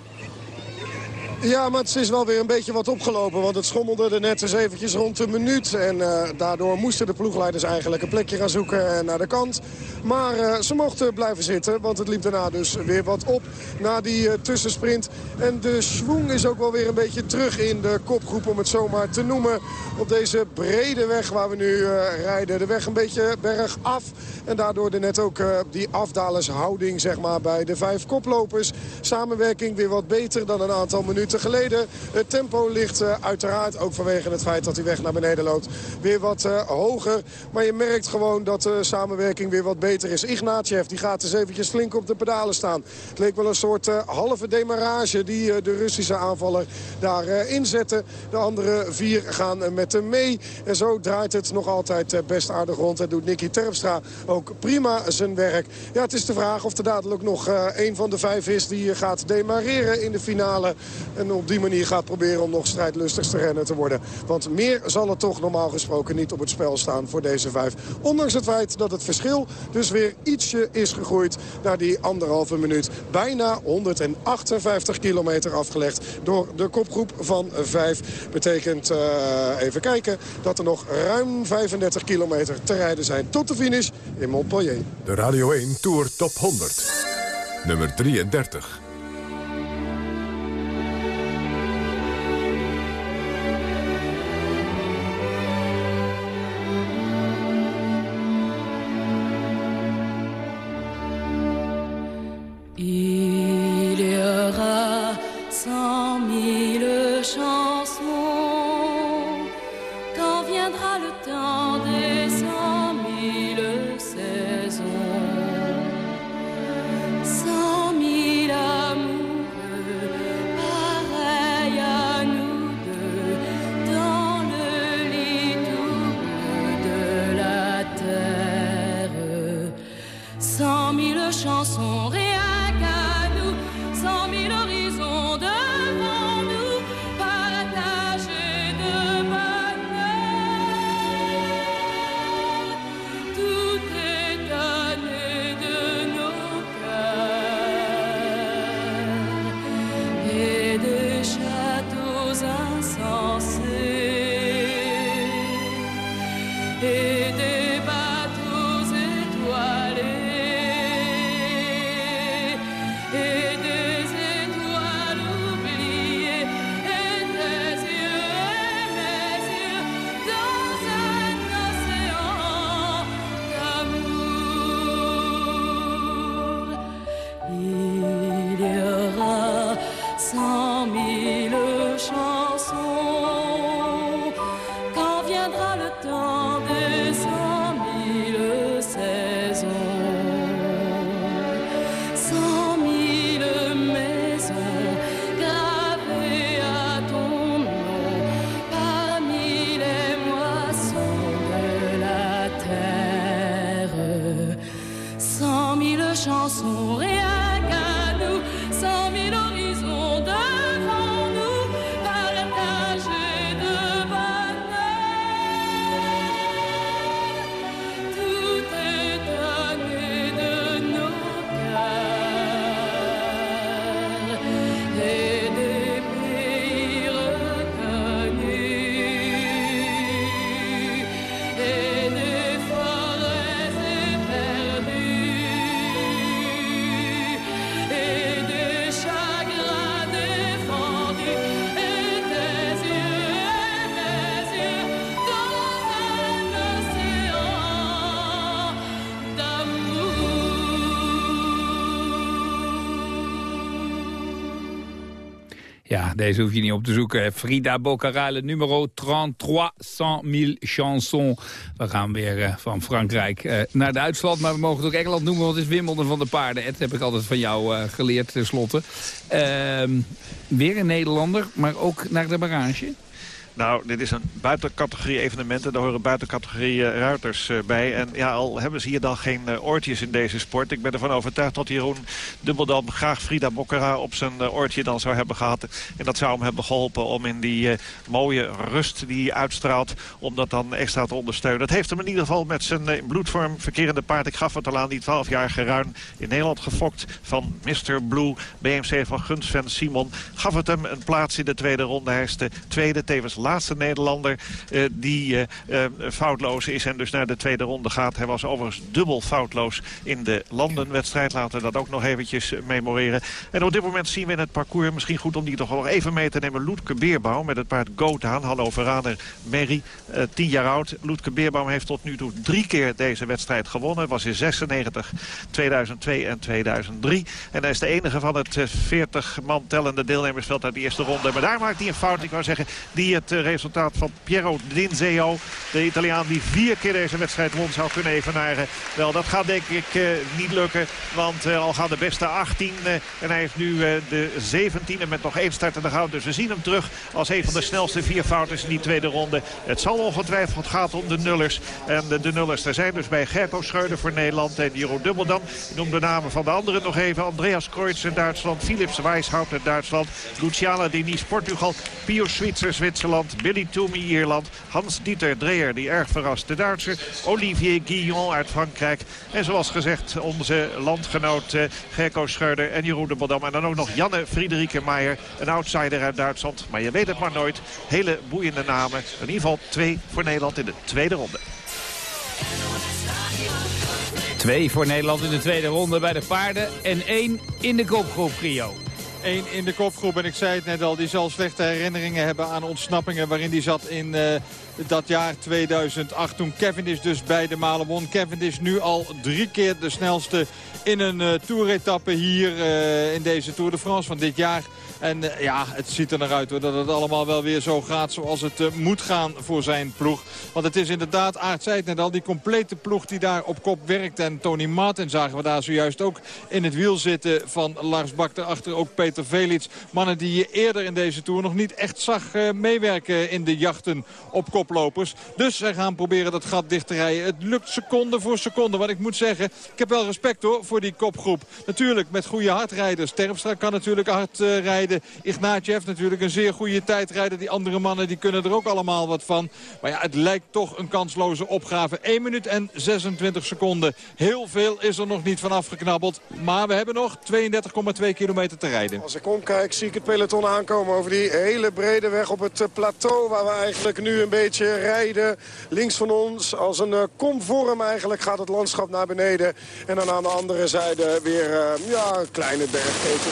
Ja, maar het is wel weer een beetje wat opgelopen. Want het schommelde er net eens eventjes rond een minuut. En eh, daardoor moesten de ploegleiders eigenlijk een plekje gaan zoeken eh, naar de kant. Maar eh, ze mochten blijven zitten. Want het liep daarna dus weer wat op. Na die eh, tussensprint. En de schwung is ook wel weer een beetje terug in de kopgroep. Om het zomaar te noemen. Op deze brede weg waar we nu rijden. De weg een beetje bergaf. En daardoor de net ook die afdalershouding zeg maar, bij de vijf koplopers. Samenwerking weer wat beter dan een aantal minuten geleden. Het tempo ligt eh, uiteraard ook vanwege het feit dat die weg naar beneden loopt. Weer wat eh, hoger. Maar je merkt gewoon dat de samenwerking weer wat beter is. Ignatiev die gaat eens eventjes flink op de pedalen staan. Het leek wel een soort eh, halve demarage die eh, de Russische aanvaller daar eh, inzette. De andere vier gaan eh, met hem mee. En zo draait het nog altijd eh, best aardig rond. En doet Nicky Terpstra ook prima zijn werk. Ja, het is de vraag of er dadelijk nog eh, een van de vijf is die eh, gaat demareren in de finale. En op die manier gaat proberen om nog strijdlustigste renner te worden. Want meer zal er toch normaal gesproken niet op het spel staan voor deze vijf. Ondanks het feit dat het verschil dus weer ietsje is gegroeid naar die anderhalve minuut. Bijna 158 kilometer afgelegd door de kopgroep van vijf. Betekent, eh, even kijken, dat er nog ruim 35 kilometer te rijden zijn tot de finish in Montpellier. De Radio 1 Tour Top 100. Nummer 33. Deze hoef je niet op te zoeken. Frida Boccarale, numero 33, 100.000 chansons. We gaan weer eh, van Frankrijk eh, naar Duitsland. Maar we mogen het ook Engeland noemen, want het is Wimbledon van de paarden. Dat heb ik altijd van jou eh, geleerd, tenslotte. Ehm weer een Nederlander, maar ook naar de barrage. Nou, dit is een buitencategorie evenementen. Daar horen buitencategorie eh, ruiters eh, bij. En ja, al hebben ze hier dan geen eh, oortjes in deze sport. Ik ben ervan overtuigd dat Jeroen Dubbeldam graag Frida Bokkera op zijn oortje dan zou hebben gehad. En dat zou hem hebben geholpen om in die mooie rust die hij uitstraalt... om dat dan extra te ondersteunen. Dat heeft hem in ieder geval met zijn bloedvorm verkerende paard. Ik gaf het al aan die 12-jarige ruin in Nederland gefokt van Mr. Blue. BMC van Gunsven Simon gaf het hem een plaats in de tweede ronde. Hij is de tweede, tevens laatste Nederlander eh, die eh, eh, foutloos is en dus naar de tweede ronde gaat. Hij was overigens dubbel foutloos in de landenwedstrijd. Laten we dat ook nog eventjes memoreren. En op dit moment zien we in het parcours, misschien goed om die toch nog even mee te nemen, Loetke Beerbouw met het paard Gotaan, Hannoveraner Merry, eh, 10 jaar oud. Loetke Beerbaum heeft tot nu toe drie keer deze wedstrijd gewonnen. Was in 96, 2002 en 2003. En hij is de enige van het eh, 40 man tellende deelnemersveld uit de eerste ronde. Maar daar maakt hij een fout, ik wou zeggen, die het resultaat van Piero Dinzeo, de Italiaan die vier keer deze wedstrijd won, zou kunnen evenaren. Wel, dat gaat denk ik eh, niet lukken, want eh, al gaan de beste 18 eh, en hij heeft nu eh, de 17e met nog één start in de goud. Dus we zien hem terug als een van de snelste viervouders in die tweede ronde. Het zal ongetwijfeld gaan om de nullers. En de, nullers, daar zijn dus bij Gerko Schreuder voor Nederland en Jeroen Dubbeldam. Ik noem de namen van de anderen nog even. Andreas Kreutz in Duitsland, Philips Weishaupt in Duitsland, Luciana Denis Portugal, Pio Switzer Zwitserland, Billy Toomey Ierland, Hans-Dieter Dreyer die erg verrast de Duitser, Olivier Guillon uit Frankrijk en zoals gezegd onze landgenoot eh, Gerko Schreuder en Jeroen Dubbeldam. En dan ook nog Janne Friederike Meijer, een outsider uit Duitsland. Maar je weet het maar nooit. Hele boeiende namen. In ieder geval twee voor Nederland in de tweede ronde. Twee voor Nederland in de tweede ronde bij de paarden. En één in de kopgroep, Rio. Eén in de kopgroep. En ik zei het net al, die zal slechte herinneringen hebben aan ontsnappingen waarin die zat in eh, dat jaar 2008. Toen Cavendish dus beide malen won. Cavendish nu al drie keer de snelste in een uh, toeretappe hier uh, in deze Tour de France van dit jaar. En uh, ja, het ziet er naar uit dat het allemaal wel weer zo gaat zoals het uh, moet gaan voor zijn ploeg. Want het is inderdaad, Aard zei het net al, die complete ploeg die daar op kop werkt. En Tony Martin zagen we daar zojuist ook in het wiel zitten van Lars Bak. Daarachter ook Peter Velits. Mannen die je eerder in deze Tour nog niet echt zag uh, meewerken in de jachten op koplopers. Dus zij gaan proberen dat gat dicht te rijden. Het lukt seconde voor seconde. Wat ik moet zeggen, ik heb wel respect hoor voor die kopgroep. Natuurlijk met goede hardrijders. Terpstra kan natuurlijk hard rijden. Ignatjev natuurlijk een zeer goede tijdrijder. Die andere mannen die kunnen er ook allemaal wat van. Maar ja, het lijkt toch een kansloze opgave. 1 minuut en 26 seconden. Heel veel is er nog niet van afgeknabbeld. Maar we hebben nog 32,2 kilometer te rijden. Als ik omkijk zie ik het peloton aankomen over die hele brede weg op het plateau. Waar we eigenlijk nu een beetje rijden. Links van ons als een uh, komvorm eigenlijk gaat het landschap naar beneden. En dan aan de andere zijde weer uh, ja, een kleine bergketen.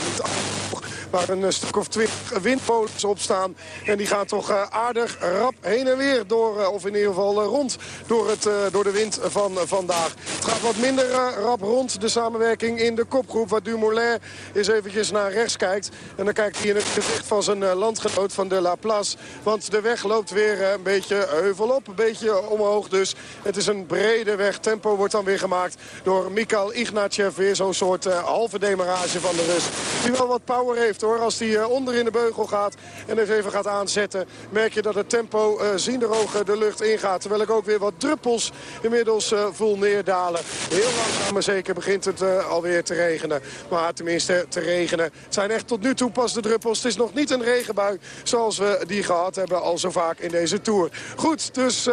Waar een stuk of twintig windmolens op staan. En die gaan toch uh, aardig rap heen en weer door, uh, of in ieder geval uh, rond door, het, door de wind van vandaag. Het gaat wat minder rap rond de samenwerking in de kopgroep. Waar Dumoulin eens eventjes naar rechts kijkt. En dan kijkt hij in het gezicht van zijn landgenoot van de La Place. Want de weg loopt weer een beetje heuvel op, een beetje omhoog dus. Het is een brede weg. Tempo wordt dan weer gemaakt door Mikhail Ignatjev. Weer zo'n soort halve demarage van de Rus. Die wel wat power heeft Als hij uh, onder in de beugel gaat en even gaat aanzetten... merk je dat het tempo uh, zienderoog de lucht ingaat. Terwijl ik ook weer wat druppels inmiddels uh, voel neerdalen. Heel langzaam maar zeker begint het alweer te regenen. Maar tenminste te regenen. Het zijn echt tot nu toe pas de druppels. Het is nog niet een regenbui zoals we die gehad hebben al zo vaak in deze Tour. Goed, dus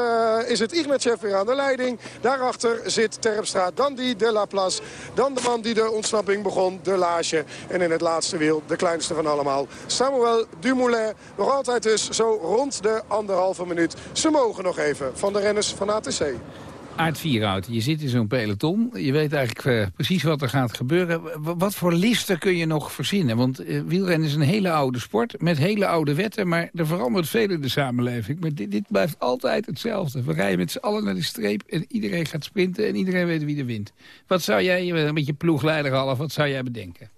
is het Ignatjev weer aan de leiding. Daarachter zit Terpstra, dan die De La Place. Dan de man die de ontsnapping begon, De Lage. En in het laatste wiel, de van allemaal, Samuel Dumoulin. Nog altijd dus zo rond de anderhalve minuut. Ze mogen nog even van de renners van ATC. Aard Vierhout, je zit in zo'n peloton. Je weet eigenlijk uh, precies wat er gaat gebeuren. Wat voor listen kun je nog verzinnen? Want uh, wielrennen is een hele oude sport met hele oude wetten... maar er verandert veel in de samenleving. Maar dit, blijft altijd hetzelfde. We rijden met z'n allen naar de streep en iedereen gaat sprinten... en iedereen weet wie er wint. Wat zou jij, met je ploegleider half, wat zou jij bedenken?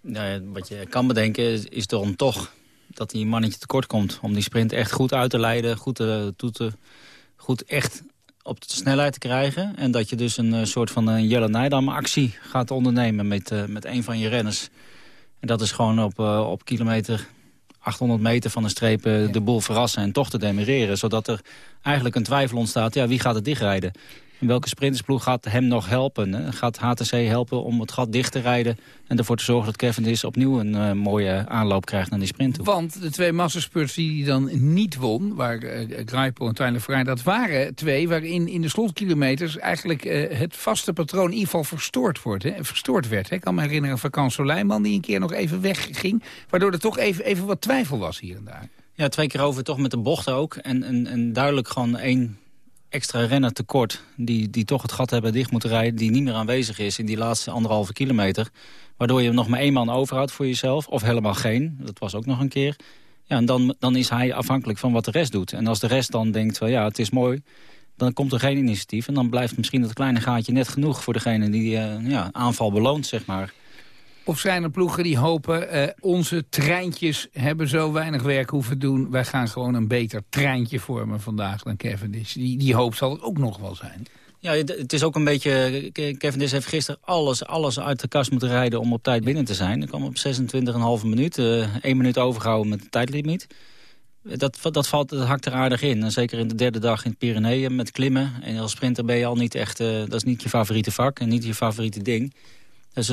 Nou, wat je kan bedenken is, dan toch dat die mannetje tekort komt... om die sprint echt goed uit te leiden, goed, te, toe te, goed echt op de snelheid te krijgen. En dat je dus een uh, soort van een Jelle Nijdam actie gaat ondernemen met, uh, met een van je renners. En dat is gewoon op, uh, op kilometer 800 meter van de streep ja. de boel verrassen en toch te demereren. Zodat er eigenlijk een twijfel ontstaat, ja, wie gaat het dichtrijden? Welke sprintersploeg gaat hem nog helpen? Hè? Gaat HTC helpen om het gat dicht te rijden... en ervoor te zorgen dat Cavendish opnieuw een uh, mooie aanloop krijgt naar die sprint toe? Want de twee massaspurts die hij dan niet won... waar uh, Grijpo en Tyler Vrij, dat waren twee... waarin in de slotkilometers eigenlijk uh, het vaste patroon in ieder geval verstoord, wordt, hè? verstoord werd. Hè? Ik kan me herinneren van Kans Soleiman die een keer nog even wegging... waardoor er toch even, even wat twijfel was hier en daar. Ja, twee keer over toch met de bochten ook. En, en, en duidelijk gewoon één extra renner tekort... Die, die toch het gat hebben dicht moeten rijden... die niet meer aanwezig is in die laatste anderhalve kilometer. Waardoor je nog maar één man overhoudt voor jezelf. Of helemaal geen. Dat was ook nog een keer. Ja, en dan, dan is hij afhankelijk van wat de rest doet. En als de rest dan denkt, van, ja, het is mooi... dan komt er geen initiatief. En dan blijft misschien dat kleine gaatje net genoeg... voor degene die uh, ja, aanval beloont, zeg maar... Of zijn er ploegen die hopen, uh, onze treintjes hebben zo weinig werk hoeven doen. Wij gaan gewoon een beter treintje vormen vandaag dan Cavendish. Die, die hoop zal het ook nog wel zijn. Ja, het is ook een beetje... Cavendish heeft gisteren alles, alles uit de kast moeten rijden om op tijd binnen te zijn. Hij kwam op 26,5 minuut, uh, één minuut overgehouden met de tijdlimiet. Dat, dat, valt, dat hakt er aardig in. En zeker in de derde dag in het Pyreneeën met klimmen. En als sprinter ben je al niet echt... Uh, dat is niet je favoriete vak en niet je favoriete ding. Dus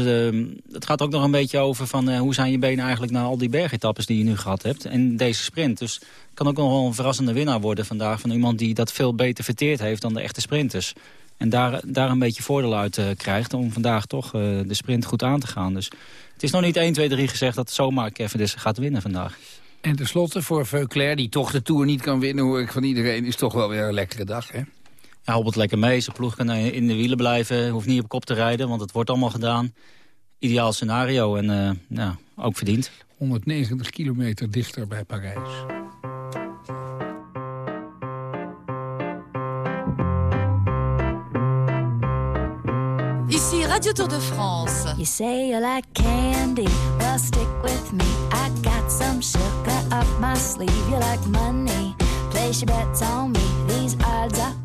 het gaat ook nog een beetje over van uh, hoe zijn je benen eigenlijk na al die bergetappes die je nu gehad hebt. En deze sprint. Dus kan ook nog wel een verrassende winnaar worden vandaag. Van iemand die dat veel beter verteerd heeft dan de echte sprinters. En daar, daar een beetje voordeel uit uh, krijgt om vandaag toch de sprint goed aan te gaan. Dus het is nog niet 1, 2, 3 gezegd dat zomaar Kevin gaat winnen vandaag. En tenslotte voor Veuclair, die toch de Tour niet kan winnen, hoor ik van iedereen, is toch wel weer een lekkere dag, hè? Ja, het lekker mee. Zijn ploeg kan in de wielen blijven. Hoeft niet op kop te rijden, want het wordt allemaal gedaan. Ideaal scenario en uh, ja, ook verdiend. 190 kilometer dichter bij Parijs. Ici Radio Tour de France. You say you like candy, well stick with me. I got some sugar up my sleeve. You like money, place your bets on me. These odds are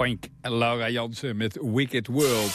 Pank en Laura Jansen met Wicked World.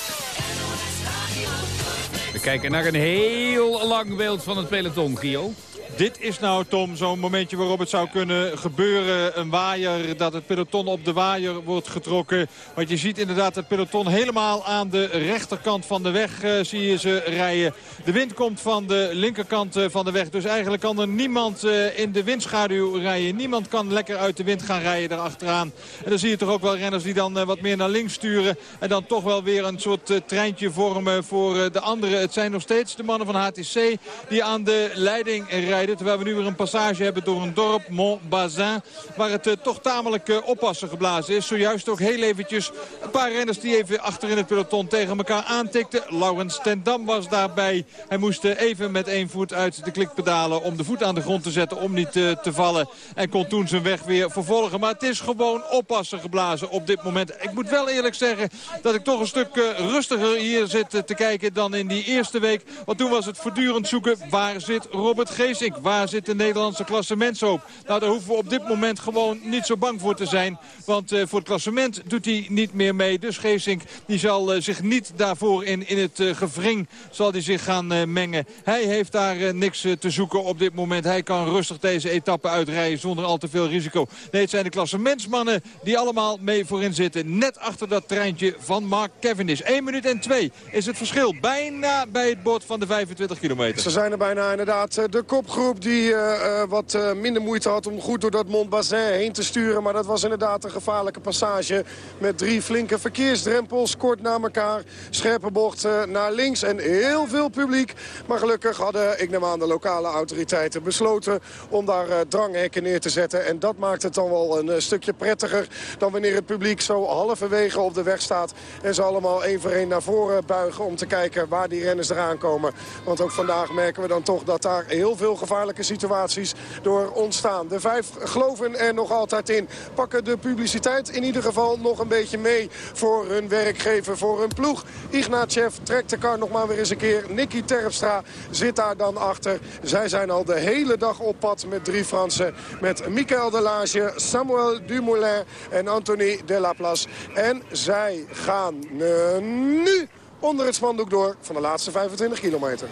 We kijken naar een heel lang beeld van het peloton, Gio. Dit is nou, Tom, zo'n momentje waarop het zou kunnen gebeuren. Een waaier, dat het peloton op de waaier wordt getrokken. Want je ziet inderdaad het peloton helemaal aan de rechterkant van de weg eh, zie je ze rijden. De wind komt van de linkerkant eh, van de weg. Dus eigenlijk kan er niemand eh, in de windschaduw rijden. Niemand kan lekker uit de wind gaan rijden daarachteraan. En dan zie je toch ook wel renners die dan wat meer naar links sturen. En dan toch wel weer een soort treintje vormen voor de anderen. Het zijn nog steeds de mannen van HTC die aan de leiding rijden. Terwijl we nu weer een passage hebben door een dorp, Montbazin. Waar het eh, toch tamelijk eh, oppassen geblazen is. Zojuist ook heel eventjes een paar renners die even achter in het peloton tegen elkaar aantikten. Laurens ten Dam was daarbij. Hij moest eh, even met één voet uit de klikpedalen om de voet aan de grond te zetten om niet te vallen. En kon toen zijn weg weer vervolgen. Maar het is gewoon oppassen geblazen op dit moment. Ik moet wel eerlijk zeggen dat ik toch een stuk rustiger hier zit te kijken dan in die eerste week. Want toen was het voortdurend zoeken waar zit Robert Waar zit de Nederlandse klassementshoop? Nou, daar hoeven we op dit moment gewoon niet zo bang voor te zijn. Want eh, voor het klassement doet hij niet meer mee. Dus Geesink die zal eh, zich niet daarvoor in, in het eh, gevring zal hij zich gaan mengen. Hij heeft daar niks te zoeken op dit moment. Hij kan rustig deze etappe uitrijden zonder al te veel risico. Nee, het zijn de klassementsmannen die allemaal mee voorin zitten. Net achter dat treintje van Mark Cavendish. 1 minuut en 2 is het verschil. Bijna bij het bord van de 25 kilometer. Ze zijn er bijna inderdaad. De kopgroep die eh, eh, wat eh, minder moeite had om goed door dat Montbazin heen te sturen. Maar dat was inderdaad een gevaarlijke passage. Met drie flinke verkeersdrempels kort na elkaar. Scherpe bocht naar links en heel veel publiek. Maar gelukkig hadden, ik neem aan, de lokale autoriteiten besloten om daar dranghekken neer te zetten. En dat maakt het dan wel een stukje prettiger dan wanneer het publiek zo halverwege op de weg staat. En ze allemaal één voor één naar voren buigen om te kijken waar die renners eraan komen. Want ook vandaag merken we dan toch dat daar heel veel gevaarlijke situaties door ontstaan. De vijf geloven er nog altijd in. Pakken de publiciteit in ieder geval nog een beetje mee voor hun werkgever, voor hun ploeg. Ignatjev trekt de kar nog maar weer eens een keer. Nicky Terpstra zit daar dan achter. Zij zijn al de hele dag op pad met drie Fransen. Met Michael Delage, Samuel Dumoulin en Anthony Delaplace. En zij gaan eh, nu onder het spandoek door van de laatste 25 kilometer.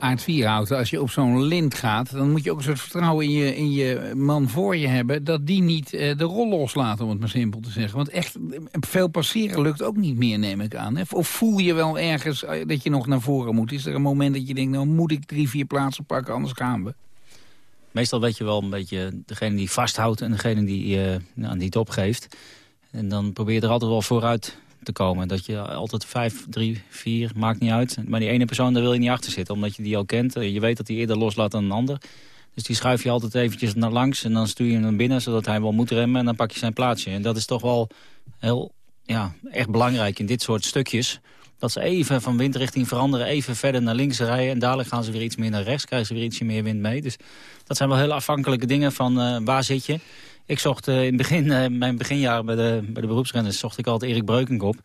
Aard Vierhouten, als je op zo'n lint gaat... dan moet je ook een soort vertrouwen in je, in je man voor je hebben... dat die niet eh, de rol loslaat, om het maar simpel te zeggen. Want echt, eh, veel passeren lukt ook niet meer, neem ik aan. Hè? Of voel je wel ergens eh, dat je nog naar voren moet? Is er een moment dat je denkt, nou moet ik drie, vier plaatsen pakken, anders gaan we? Meestal weet je wel een beetje degene die vasthoudt en degene die, eh, nou, die het opgeeft. En dan probeer je er altijd wel vooruit te komen. Dat je altijd vijf, drie, vier, maakt niet uit. Maar die ene persoon, daar wil je niet achter zitten. Omdat je die al kent. Eh, Je weet dat hij eerder loslaat dan een ander. Dus die schuif je altijd eventjes naar langs. En dan stuur je hem binnen, zodat hij wel moet remmen. En dan pak je zijn plaatsje. En dat is toch wel heel, ja, echt belangrijk in dit soort stukjes. Dat ze even van windrichting veranderen, even verder naar links rijden. En dadelijk gaan ze weer iets meer naar rechts, krijgen ze weer ietsje meer wind mee. Dus dat zijn wel heel afhankelijke dingen van eh, waar zit je. Ik zocht eh, in het begin, eh, mijn beginjaren bij de, bij de beroepsrenners, zocht ik altijd Erik Breukenkop.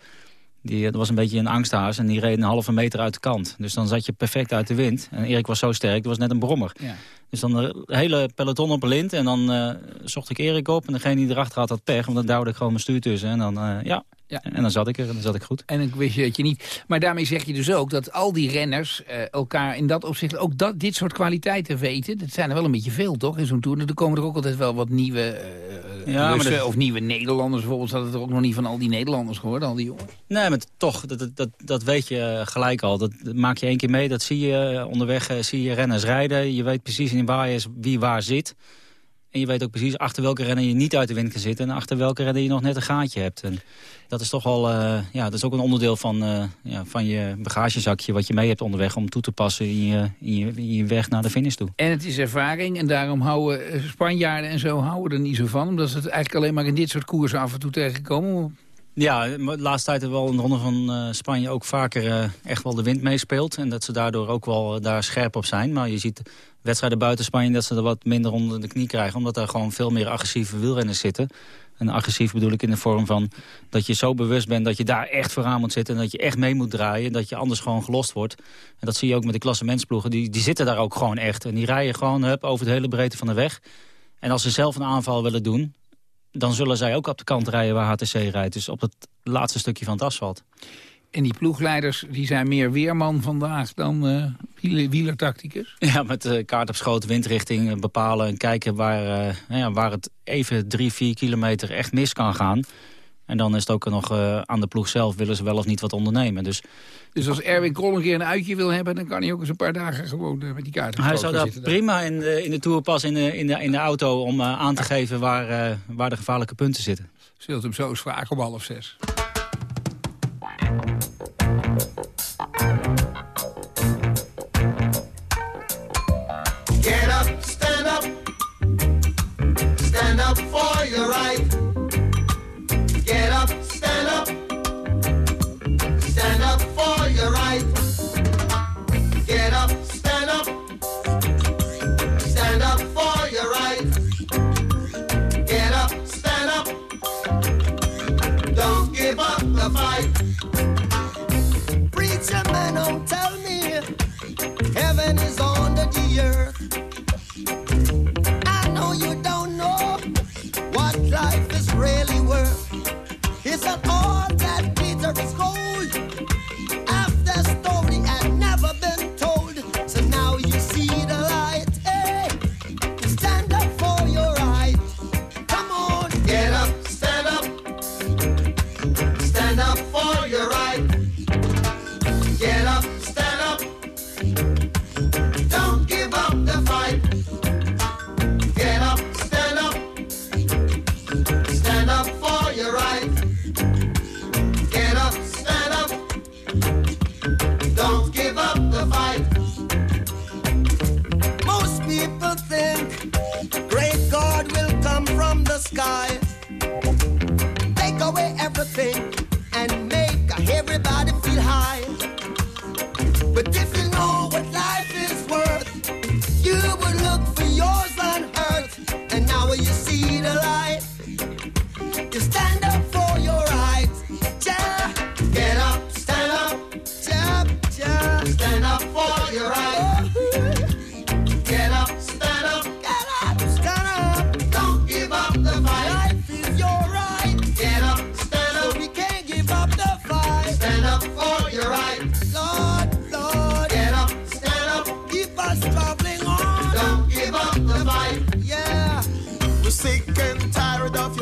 Die, dat was een beetje een angsthaas en die reed een halve meter uit de kant. Dus dan zat je perfect uit de wind. En Erik was zo sterk, dat was net een brommer. Ja. Dus dan de hele peloton op een lint. En dan eh, zocht ik Erik op. En degene die erachter had, had pech. Want dan duwde ik gewoon mijn stuur tussen. En dan, eh, ja. Ja. En dan zat ik er en dan zat ik goed. En ik wist je dat je niet. Maar daarmee zeg je dus ook dat al die renners eh, elkaar in dat opzicht ook dat, dit soort kwaliteiten weten. Dat zijn er wel een beetje veel, toch? In zo'n tour. Er komen er ook altijd wel wat nieuwe eh Ja, maar Russen dat- of nieuwe Nederlanders. Bijvoorbeeld had het er ook nog niet van al die Nederlanders gehoord, al die jongens. Nee, maar toch, dat, dat, dat, weet je eh, gelijk al. Dat, dat maak je één keer mee, dat zie je eh, onderweg, eh, zie je renners rijden. Je weet precies in waar je wie waar zit. En je weet ook precies achter welke renner je niet uit de wind kan zitten... en achter welke renner je nog net een gaatje hebt. En dat is toch wel eh, ja, dat is ook een onderdeel van, eh, ja, van je bagagezakje... wat je mee hebt onderweg om toe te passen in je, in je, in je weg naar de finish toe. En het is ervaring en daarom houden eh, Spanjaarden en zo houden er niet zo van. Omdat ze het eigenlijk alleen maar in dit soort koersen af en toe tegenkomen. Ja, de laatste tijd hebben we wel in de ronde van eh, Spanje ook vaker eh, echt wel de wind meespeelt. En dat ze daardoor ook wel eh, daar scherp op zijn. Maar je ziet wedstrijden buiten Spanje dat ze er wat minder onder de knie krijgen. Omdat daar gewoon veel meer agressieve wielrenners zitten. En agressief bedoel ik in de vorm van dat je zo bewust bent dat je daar echt vooraan moet zitten. En dat je echt mee moet draaien. Dat je anders gewoon gelost wordt. En dat zie je ook met de klassementsploegen. Die, die zitten daar ook gewoon echt. En die rijden gewoon hup, over de hele breedte van de weg. En als ze zelf een aanval willen doen, dan zullen zij ook op de kant rijden waar HTC rijdt. Dus op het laatste stukje van het asfalt. En die ploegleiders die zijn meer weerman vandaag dan uh, wieler, wielertacticus? <laughs> Ja, met uh, kaart op schoot, windrichting uh, bepalen en kijken waar, uh, ja, waar het even drie, vier kilometer echt mis kan gaan. En dan is het ook nog aan de ploeg zelf, willen ze wel of niet wat ondernemen. Dus, dus als Erwin Krol een keer een uitje wil hebben... dan kan hij ook eens een paar dagen gewoon met die kaart Hij zou daar prima in de, in de tourpas in de, in, de, in de auto om aan te geven waar, waar de gevaarlijke punten zitten. Zult hem zo eens vragen om half zes. Get up, stand up. Stand up for your right.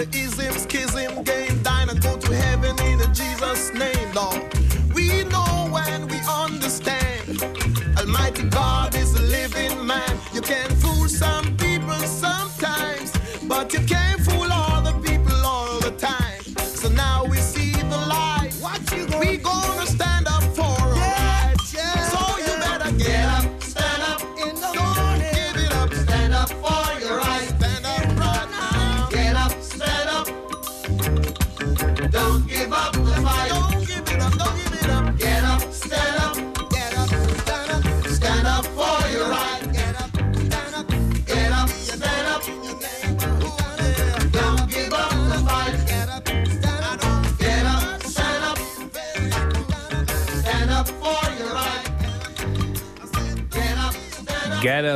Tired of your ism, schism, game, dine and go to heaven in the Jesus' name, Lord. We know and we understand. Almighty God is a living man. You can fool some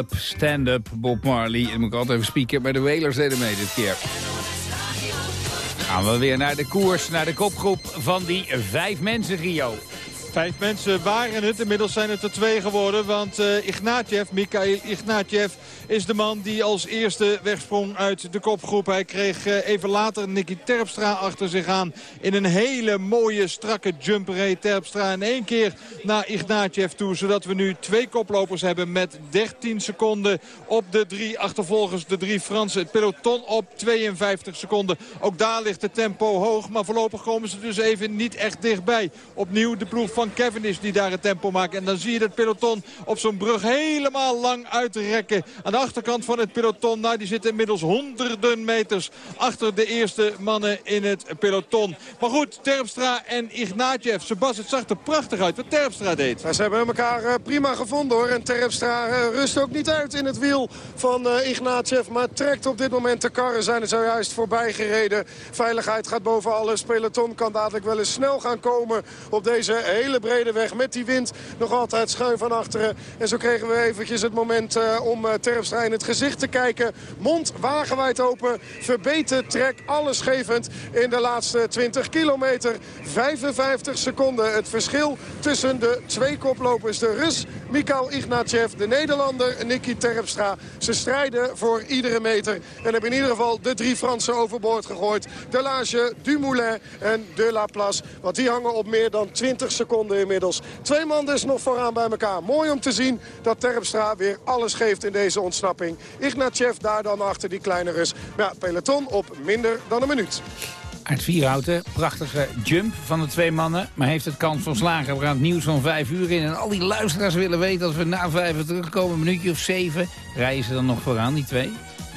stand up. Get up, stand up, Bob Marley. En moet ik altijd even spieken, maar de Welers deden mee dit keer. Gaan we weer naar de koers, naar de kopgroep van die vijf mensen, Rio. Vijf mensen waren het. Inmiddels zijn het er twee geworden. Want uh, Ignatjev, Mikhail Ignatjev, is de man die als eerste wegsprong uit de kopgroep. Hij kreeg uh, even later Nicky Terpstra achter zich aan. In een hele mooie, strakke jumper Terpstra in één keer naar Ignatjev toe. Zodat we nu twee koplopers hebben met 13 seconden op de drie achtervolgers. De drie Fransen. Het peloton op 52 seconden. Ook daar ligt het tempo hoog. Maar voorlopig komen ze dus even niet echt dichtbij. Opnieuw de ploeg van Cavendish die daar het tempo maakt. En dan zie je het peloton op zo'n brug helemaal lang uitrekken. Aan de achterkant van het peloton, nou, die zitten inmiddels honderden meters achter de eerste mannen in het peloton. Maar goed, Terpstra en Ignatjev. Sebas, het zag er prachtig uit wat Terpstra deed. Ze hebben elkaar uh, prima gevonden hoor. En Terpstra uh, rust ook niet uit in het wiel van uh, Ignatjev. Maar trekt op dit moment de karren zijn er zojuist voorbij gereden. Veiligheid gaat boven alles. Peloton kan dadelijk wel eens snel gaan komen op deze hele brede weg. Met die wind nog altijd schuin van achteren. En zo kregen we eventjes het moment om uh, In het gezicht te kijken. Mond wagenwijd open. Verbeten trek. Allesgevend in de laatste 20 kilometer. 55 seconden het verschil tussen de twee koplopers. De Rus Mikhail Ignatjev. De Nederlander Nicky Terpstra. Ze strijden voor iedere meter. En hebben in ieder geval de drie Fransen overboord gegooid. Delage, Dumoulin en De La Place. Want die hangen op meer dan 20 seconden inmiddels. Twee man dus nog vooraan bij elkaar. Mooi om te zien dat Terpstra weer alles geeft in deze ontsnapping. Ignatjev daar dan achter die kleine Rus. Maar ja, peloton op minder dan een minuut. Uit Vierhouten, prachtige jump van de twee mannen. Maar heeft het kans van slagen. We gaan het nieuws van vijf uur in. En al die luisteraars willen weten dat we na vijf terugkomen. Een minuutje of zeven. Rijden ze dan nog vooraan, die twee?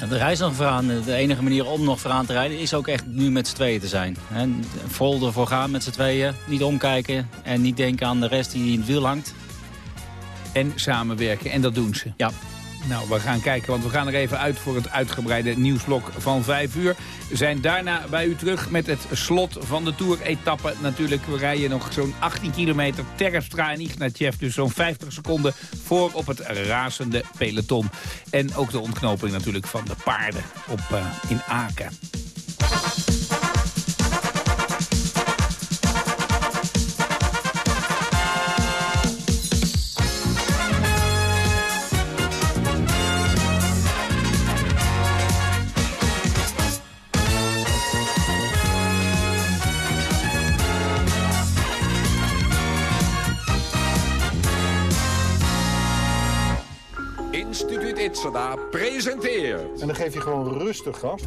De reis nog vooraan. De enige manier om nog vooraan te rijden is ook echt nu met z'n tweeën te zijn. En vol ervoor gaan met z'n tweeën. Niet omkijken en niet denken aan de rest die in het wiel hangt. En samenwerken. En dat doen ze. Ja. Nou, we gaan kijken, want we gaan er even uit voor het uitgebreide nieuwsblok van 5 uur. We zijn daarna bij u terug met het slot van de Tour-etappe. Natuurlijk, we rijden nog zo'n 18 kilometer Terpstra en Ignatjev. Dus zo'n 50 seconden voor op het razende peloton. En ook de ontknoping natuurlijk van de paarden op, uh, in Aken. Itzada presenteert. En dan geef je gewoon rustig gas.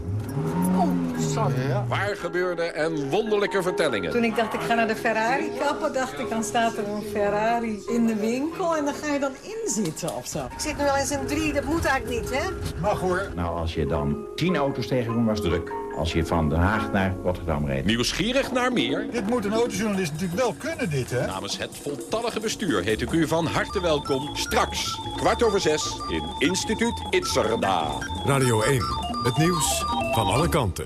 Oh, sorry. Ja. Waar gebeurde en wonderlijke vertellingen. Toen ik dacht, ik ga naar de Ferrari kappen, dacht ik, dan staat er een Ferrari in de winkel en dan ga je dan inzitten of zo. Ik zit nu al eens in drie, dat moet eigenlijk niet, hè? Mag hoor. Nou, als je dan tien auto's tegenkomt, was druk. Als je van Den Haag naar Rotterdam reed. Nieuwsgierig naar meer? Dit moet een autojournalist natuurlijk wel kunnen, dit, hè? Namens het voltallige bestuur heet ik u van harte welkom. Straks, kwart over zes, in Instituut Itzerda. Radio 1, het nieuws van alle kanten.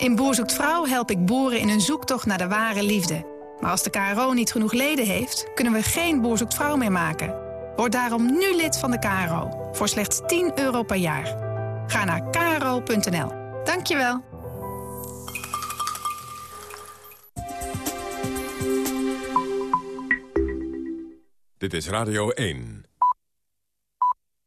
In Boer zoekt Vrouw help ik boeren in hun zoektocht naar de ware liefde. Maar als de KRO niet genoeg leden heeft, kunnen we geen Boer zoekt Vrouw meer maken. Word daarom nu lid van de KRO, voor slechts 10 euro per jaar. Ga naar kro.nl. Dankjewel. Dit is Radio 1.